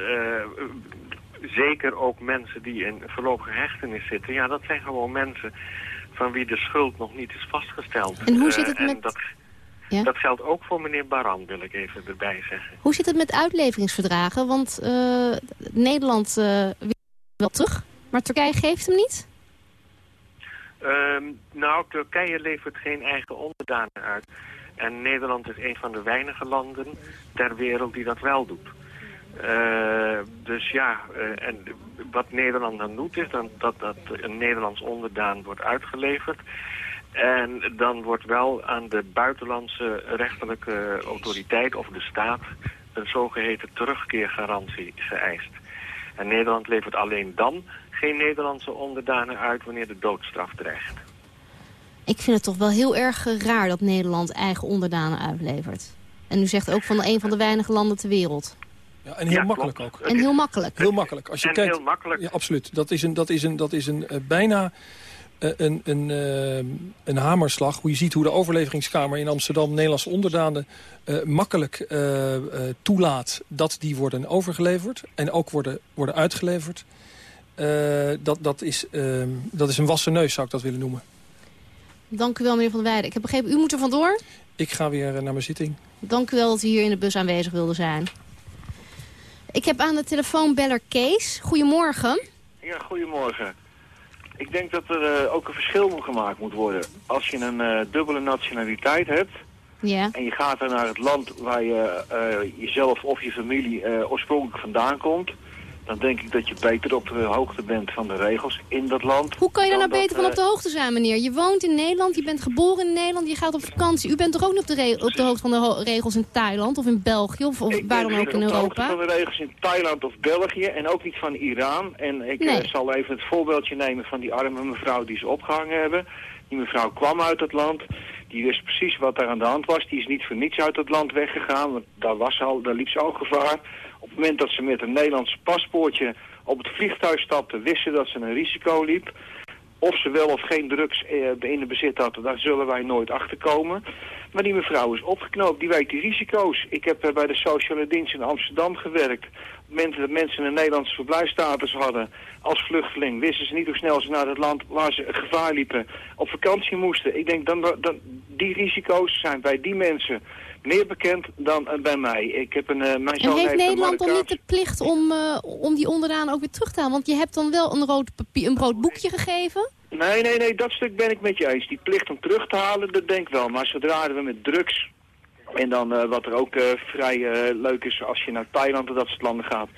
Speaker 27: zeker ook mensen die in voorlopige hechtenis zitten... ja, dat zijn gewoon mensen van wie de schuld nog niet is vastgesteld.
Speaker 25: En hoe
Speaker 27: Eh,
Speaker 25: zit het
Speaker 27: en
Speaker 25: met-
Speaker 27: Dat,
Speaker 25: Ja?
Speaker 27: dat geldt ook voor meneer Baran, wil ik even erbij zeggen.
Speaker 25: Hoe zit het met uitleveringsverdragen? Want eh, Nederland eh, wil wel terug, maar Turkije geeft hem niet.
Speaker 27: Ehm, nou, Turkije levert geen eigen onderdanen uit. En Nederland is een van de weinige landen ter wereld die dat wel doet. Eh, dus ja, eh, en wat Nederland dan doet is dan dat, dat een Nederlands onderdaan wordt uitgeleverd. En dan wordt wel aan de buitenlandse rechterlijke autoriteit of de staat een zogeheten terugkeergarantie geëist. En Nederland levert alleen dan geen Nederlandse onderdanen uit wanneer de doodstraf dreigt.
Speaker 25: Ik vind het toch wel heel erg raar dat Nederland eigen onderdanen uitlevert. En u zegt ook van een van de weinige landen ter wereld.
Speaker 20: Ja, en heel
Speaker 27: Ja,
Speaker 20: makkelijk
Speaker 27: klopt.
Speaker 20: ook.
Speaker 25: En heel makkelijk.
Speaker 20: Heel makkelijk. Als je
Speaker 27: En
Speaker 20: kijkt,
Speaker 27: heel makkelijk.
Speaker 20: Ja, absoluut. Dat is een, dat is een, dat is een eh, bijna eh, een, een, eh, een hamerslag. Hoe je ziet hoe de overleveringskamer in Amsterdam Nederlandse onderdanen eh, makkelijk eh, eh, toelaat dat die worden overgeleverd. En ook worden, worden uitgeleverd. Eh, dat, dat, is, eh, dat is een wassen neus, zou ik dat willen noemen.
Speaker 25: Dank u wel, meneer Van der Weijden. Ik heb begrepen, u moet er vandoor.
Speaker 20: Ik ga weer naar mijn zitting.
Speaker 25: Dank u wel dat u hier in de bus aanwezig wilde zijn. Ik heb aan de telefoon beller Kees. Goedemorgen.
Speaker 30: Ja, goedemorgen. Ik denk dat er eh, ook een verschil moet gemaakt moet worden. Als je een eh, dubbele nationaliteit hebt
Speaker 25: Ja.
Speaker 30: en je gaat naar het land waar je eh, jezelf of je familie oorspronkelijk vandaan komt, dan denk ik dat je beter op de hoogte bent van de regels in dat land.
Speaker 25: Hoe kan je daar nou beter
Speaker 30: dat,
Speaker 25: van op de
Speaker 30: eh,
Speaker 25: hoogte zijn, meneer? Je woont in Nederland, je bent geboren in Nederland, je gaat op vakantie. U bent toch ook niet op de, op de hoogte van de ho- regels in Thailand of in België of, of
Speaker 30: Ik
Speaker 25: waar
Speaker 30: ben
Speaker 25: dan ook in
Speaker 30: niet op de hoogte
Speaker 25: Europa?
Speaker 30: van de regels in Thailand of België en ook niet van Iran. En ik eh, zal even het voorbeeldje nemen van die arme mevrouw die ze opgehangen hebben. Die mevrouw kwam uit het land. Die wist precies wat er aan de hand was. Die is niet voor niets uit het land weggegaan. Want daar, was al, daar liep ze al gevaar. Op het moment dat ze met een Nederlands paspoortje op het vliegtuig stapte, wist ze dat ze een risico liep. Of ze wel of geen drugs eh, in de bezit had, daar zullen wij nooit achter komen. Maar die mevrouw is opgeknoopt, die weet die risico's. Ik heb eh, bij de sociale dienst in Amsterdam gewerkt. Moment dat mensen een Nederlandse verblijfstatus hadden als vluchteling, wisten ze niet hoe snel ze naar het land waar ze gevaar liepen op vakantie moesten. Ik denk dan, dan die risico's zijn bij die mensen meer bekend dan eh, bij mij. Ik heb een, eh, mijn
Speaker 25: En heeft
Speaker 30: een
Speaker 25: Nederland dan niet de plicht om, eh, om die onderdaan ook weer terug te halen? Want je hebt dan wel een rood, papier, een rood boekje gegeven.
Speaker 30: Nee, nee, nee, dat stuk ben ik met je eens. Die plicht om terug te halen, dat denk ik wel. Maar zodra we met drugs en dan eh, wat er ook eh, vrij eh, leuk is als je naar Thailand en dat soort landen gaat,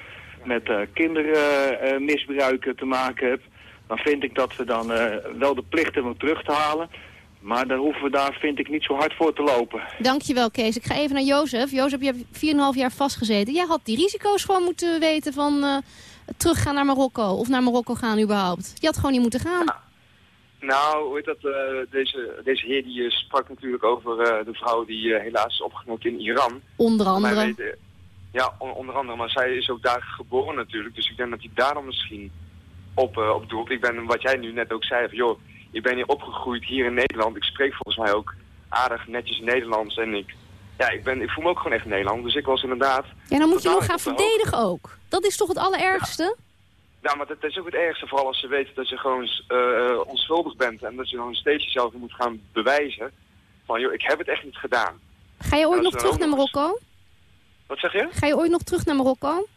Speaker 30: met eh kindermisbruiken te maken hebt, dan vind ik dat we dan eh, wel de plicht hebben om terug te halen. Maar dan hoeven we daar, vind ik, niet zo hard voor te lopen.
Speaker 25: Dankjewel, Kees. Ik ga even naar Jozef. Jozef, je hebt 4,5 jaar vastgezeten. Jij had die risico's gewoon moeten weten van eh, teruggaan naar Marokko. Of naar Marokko gaan überhaupt. Je had gewoon niet moeten gaan.
Speaker 28: Nou, hoe heet dat, eh, deze, deze heer die eh, sprak natuurlijk over eh, de vrouw die helaas is opgenomen in Iran.
Speaker 25: Onder andere.
Speaker 28: ja, on- onder andere, maar zij is ook daar geboren natuurlijk. Dus ik denk dat hij daarom misschien op, op doelt. Ik ben, wat jij nu net ook zei, van, joh, ik ben hier opgegroeid hier in Nederland. Ik spreek volgens mij ook aardig netjes Nederlands. En ik, ja, ik, ben, ik voel me ook gewoon echt Nederland. Dus ik was inderdaad...
Speaker 25: Ja, dan moet je nog gaan verdedigen ook. Dat is toch het allerergste?
Speaker 28: Ja, maar dat is ook het ergste, vooral als ze weten dat je gewoon eh, onschuldig bent en dat je gewoon steeds jezelf moet gaan bewijzen. Van, joh, ik heb het echt niet gedaan.
Speaker 25: Ga je ooit
Speaker 28: Ja,
Speaker 25: nog terug naar Marokko?
Speaker 28: Wat zeg je?
Speaker 25: Ga je ooit nog terug naar Marokko?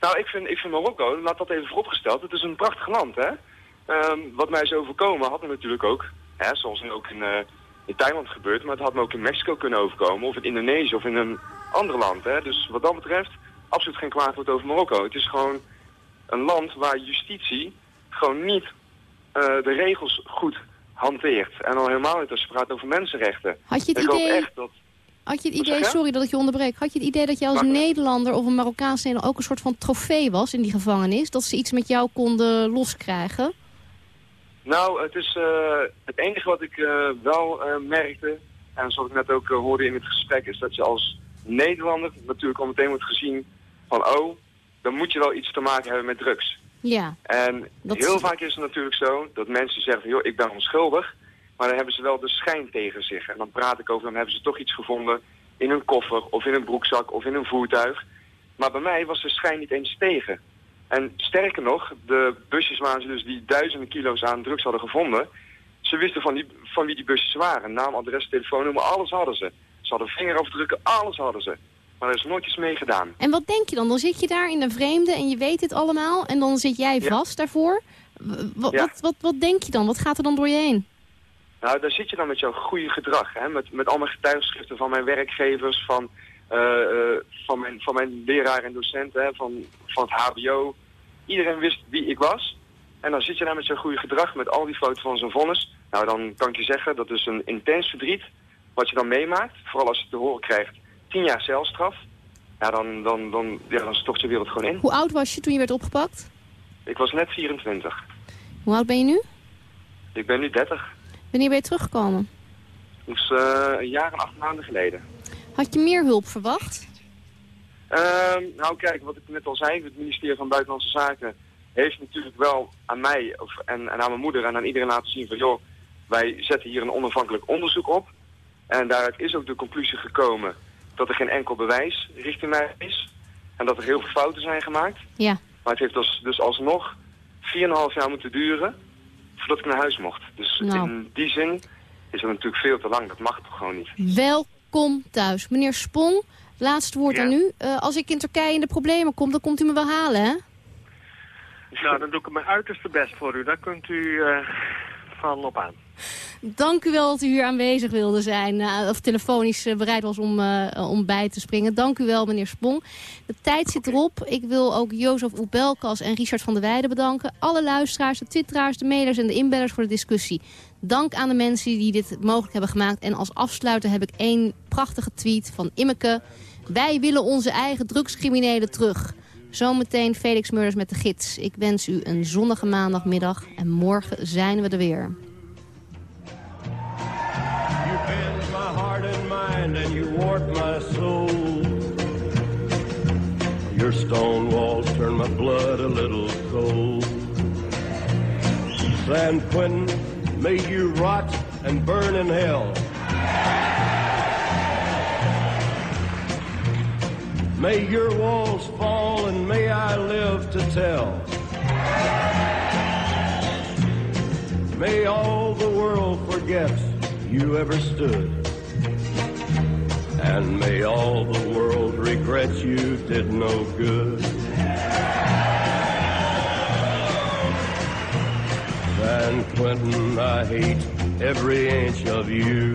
Speaker 28: Nou, ik vind, ik vind Marokko, laat dat even vooropgesteld, het is een prachtig land, hè. Ehm, wat mij is overkomen, had ik natuurlijk ook. Hè, zoals nu ook in, eh, in Thailand gebeurt. Maar het had me ook in Mexico kunnen overkomen. Of in Indonesië of in een ander land. Hè. Dus wat dat betreft, absoluut geen kwaad woord over Marokko. Het is gewoon een land waar justitie gewoon niet eh, de regels goed hanteert. En al helemaal niet als je praat over mensenrechten.
Speaker 25: Had je het
Speaker 28: ik
Speaker 25: idee-
Speaker 28: echt dat...
Speaker 25: Had je het idee, sorry dat ik je onderbreek, had je het idee dat je als Nederlander of een Marokkaans Nederlander ook een soort van trofee was in die gevangenis? Dat ze iets met jou konden loskrijgen?
Speaker 28: Nou, het is eh, het enige wat ik eh, wel merkte, en zoals ik net ook hoorde in het gesprek, is dat je als Nederlander natuurlijk al meteen wordt gezien van, oh, dan moet je wel iets te maken hebben met drugs.
Speaker 25: Ja.
Speaker 28: En
Speaker 25: Dat-
Speaker 28: heel vaak is het natuurlijk zo dat mensen zeggen, joh, ik ben onschuldig, maar dan hebben ze wel de schijn tegen zich. En dan praat ik over, dan hebben ze toch iets gevonden in hun koffer of in een broekzak of in een voertuig. Maar bij mij was de schijn niet eens tegen. En sterker nog, de busjes waar ze dus die duizenden kilo's aan drugs hadden gevonden, ze wisten van, die, van wie die busjes waren. Naam, adres, telefoonnummer, alles hadden ze. Ze hadden vingerafdrukken, alles hadden ze. Maar er is nooit iets mee gedaan.
Speaker 25: En wat denk je dan? Dan zit je daar in de vreemde en je weet dit allemaal en dan zit jij vast daarvoor. W- wa-
Speaker 28: Ja.
Speaker 25: wat, wat, wat denk je dan? Wat gaat er dan door je heen?
Speaker 28: Nou, daar zit je dan met jouw goede gedrag. Hè? Met, met al mijn getuigschriften van mijn werkgevers, van, eh, eh, van, mijn, van mijn leraar en docenten, hè? Van, van het hbo. Iedereen wist wie ik was. En dan zit je daar met jouw goede gedrag, met al die foto's van zo'n vonnis. Nou, dan kan ik je zeggen, dat is een intens verdriet wat je dan meemaakt. Vooral als je te horen krijgt, tien jaar celstraf. Ja, dan, dan, dan, ja, dan stort je wereld gewoon in.
Speaker 25: Hoe oud was je toen je werd opgepakt?
Speaker 28: Ik was net 24.
Speaker 25: Hoe oud ben je nu?
Speaker 28: Ik ben nu 30.
Speaker 25: Wanneer ben je teruggekomen?
Speaker 28: Dat is eh, een jaar en acht maanden geleden.
Speaker 25: Had je meer hulp verwacht?
Speaker 28: Ehm, nou kijk, wat ik net al zei, het ministerie van Buitenlandse Zaken heeft natuurlijk wel aan mij of, en, en aan mijn moeder en aan iedereen laten zien van joh, wij zetten hier een onafhankelijk onderzoek op. En daaruit is ook de conclusie gekomen dat er geen enkel bewijs richting mij is. En dat er heel veel fouten zijn gemaakt.
Speaker 25: Ja.
Speaker 28: Maar het heeft dus, dus alsnog 4,5 jaar moeten duren voordat ik naar huis mocht. Dus
Speaker 25: Nou.
Speaker 28: in die zin is dat natuurlijk veel te lang. Dat mag toch gewoon niet.
Speaker 25: Welkom thuis. Meneer Spong, laatste woord
Speaker 27: Ja.
Speaker 25: aan u. Eh, als ik in Turkije in de problemen kom, dan komt u me wel halen, hè?
Speaker 27: Nou, dan doe ik mijn uiterste best voor u. Daar kunt u eh, van op aan.
Speaker 25: Dank u wel dat u hier aanwezig wilde zijn. eh, of telefonisch eh, bereid was om, eh, om bij te springen. Dank u wel, meneer Spong. De tijd zit erop. Ik wil ook Jozef Oebelkas en Richard van der Weijden bedanken. Alle luisteraars, de twitteraars, de mailers en de inbellers voor de discussie. Dank aan de mensen die dit mogelijk hebben gemaakt. En als afsluiter heb ik één prachtige tweet van Immeke. Wij willen onze eigen drugscriminelen terug. Zometeen Felix Murders met de gids. Ik wens u een zonnige maandagmiddag. En morgen zijn we er weer.
Speaker 31: And and you warp my soul. Your stone walls turn my blood a little cold. San Quentin, may you rot and burn in hell. May your walls fall and may I live to tell. May all the world forget you ever stood. And may all the world regret you did no good. San Quentin, I hate every inch of you.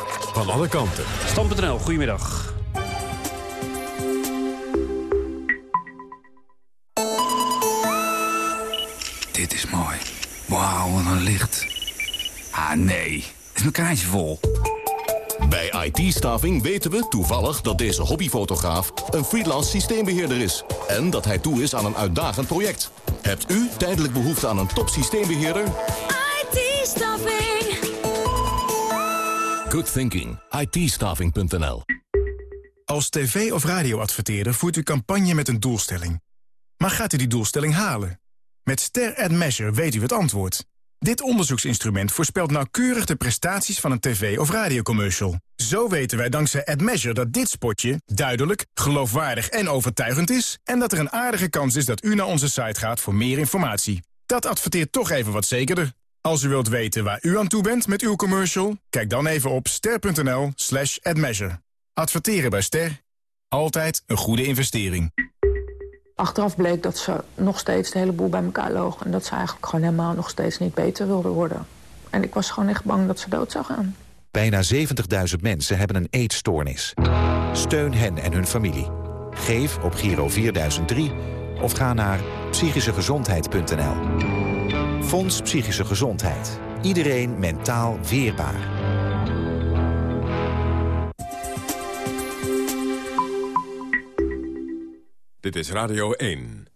Speaker 32: van alle kanten.
Speaker 26: Stand.nl, goedemiddag.
Speaker 33: Dit is mooi. Wauw, wat een licht. Ah, nee. Is mijn kaartje vol.
Speaker 34: Bij IT-staving weten we toevallig dat deze hobbyfotograaf een freelance systeembeheerder is. En dat hij toe is aan een uitdagend project. Hebt u tijdelijk behoefte aan een top systeembeheerder?
Speaker 35: IT-staffing.
Speaker 34: Good thinking. IT-staving.nl
Speaker 36: Als tv- of radioadverteerder voert u campagne met een doelstelling. Maar gaat u die doelstelling halen? Met Ster Ad Measure weet u het antwoord. Dit onderzoeksinstrument voorspelt nauwkeurig de prestaties van een tv- of radiocommercial. Zo weten wij dankzij AdMeasure dat dit spotje duidelijk, geloofwaardig en overtuigend is... en dat er een aardige kans is dat u naar onze site gaat voor meer informatie. Dat adverteert toch even wat zekerder. Als u wilt weten waar u aan toe bent met uw commercial... kijk dan even op ster.nl slash admeasure. Adverteren bij Ster. Altijd een goede investering.
Speaker 37: Achteraf bleek dat ze nog steeds de hele boel bij elkaar loog... en dat ze eigenlijk gewoon helemaal nog steeds niet beter wilde worden. En ik was gewoon echt bang dat ze dood zou gaan.
Speaker 38: Bijna 70.000 mensen hebben een eetstoornis. Steun hen en hun familie. Geef op Giro 4003 of ga naar psychischegezondheid.nl. Fonds Psychische Gezondheid. Iedereen mentaal weerbaar.
Speaker 1: Dit is Radio 1.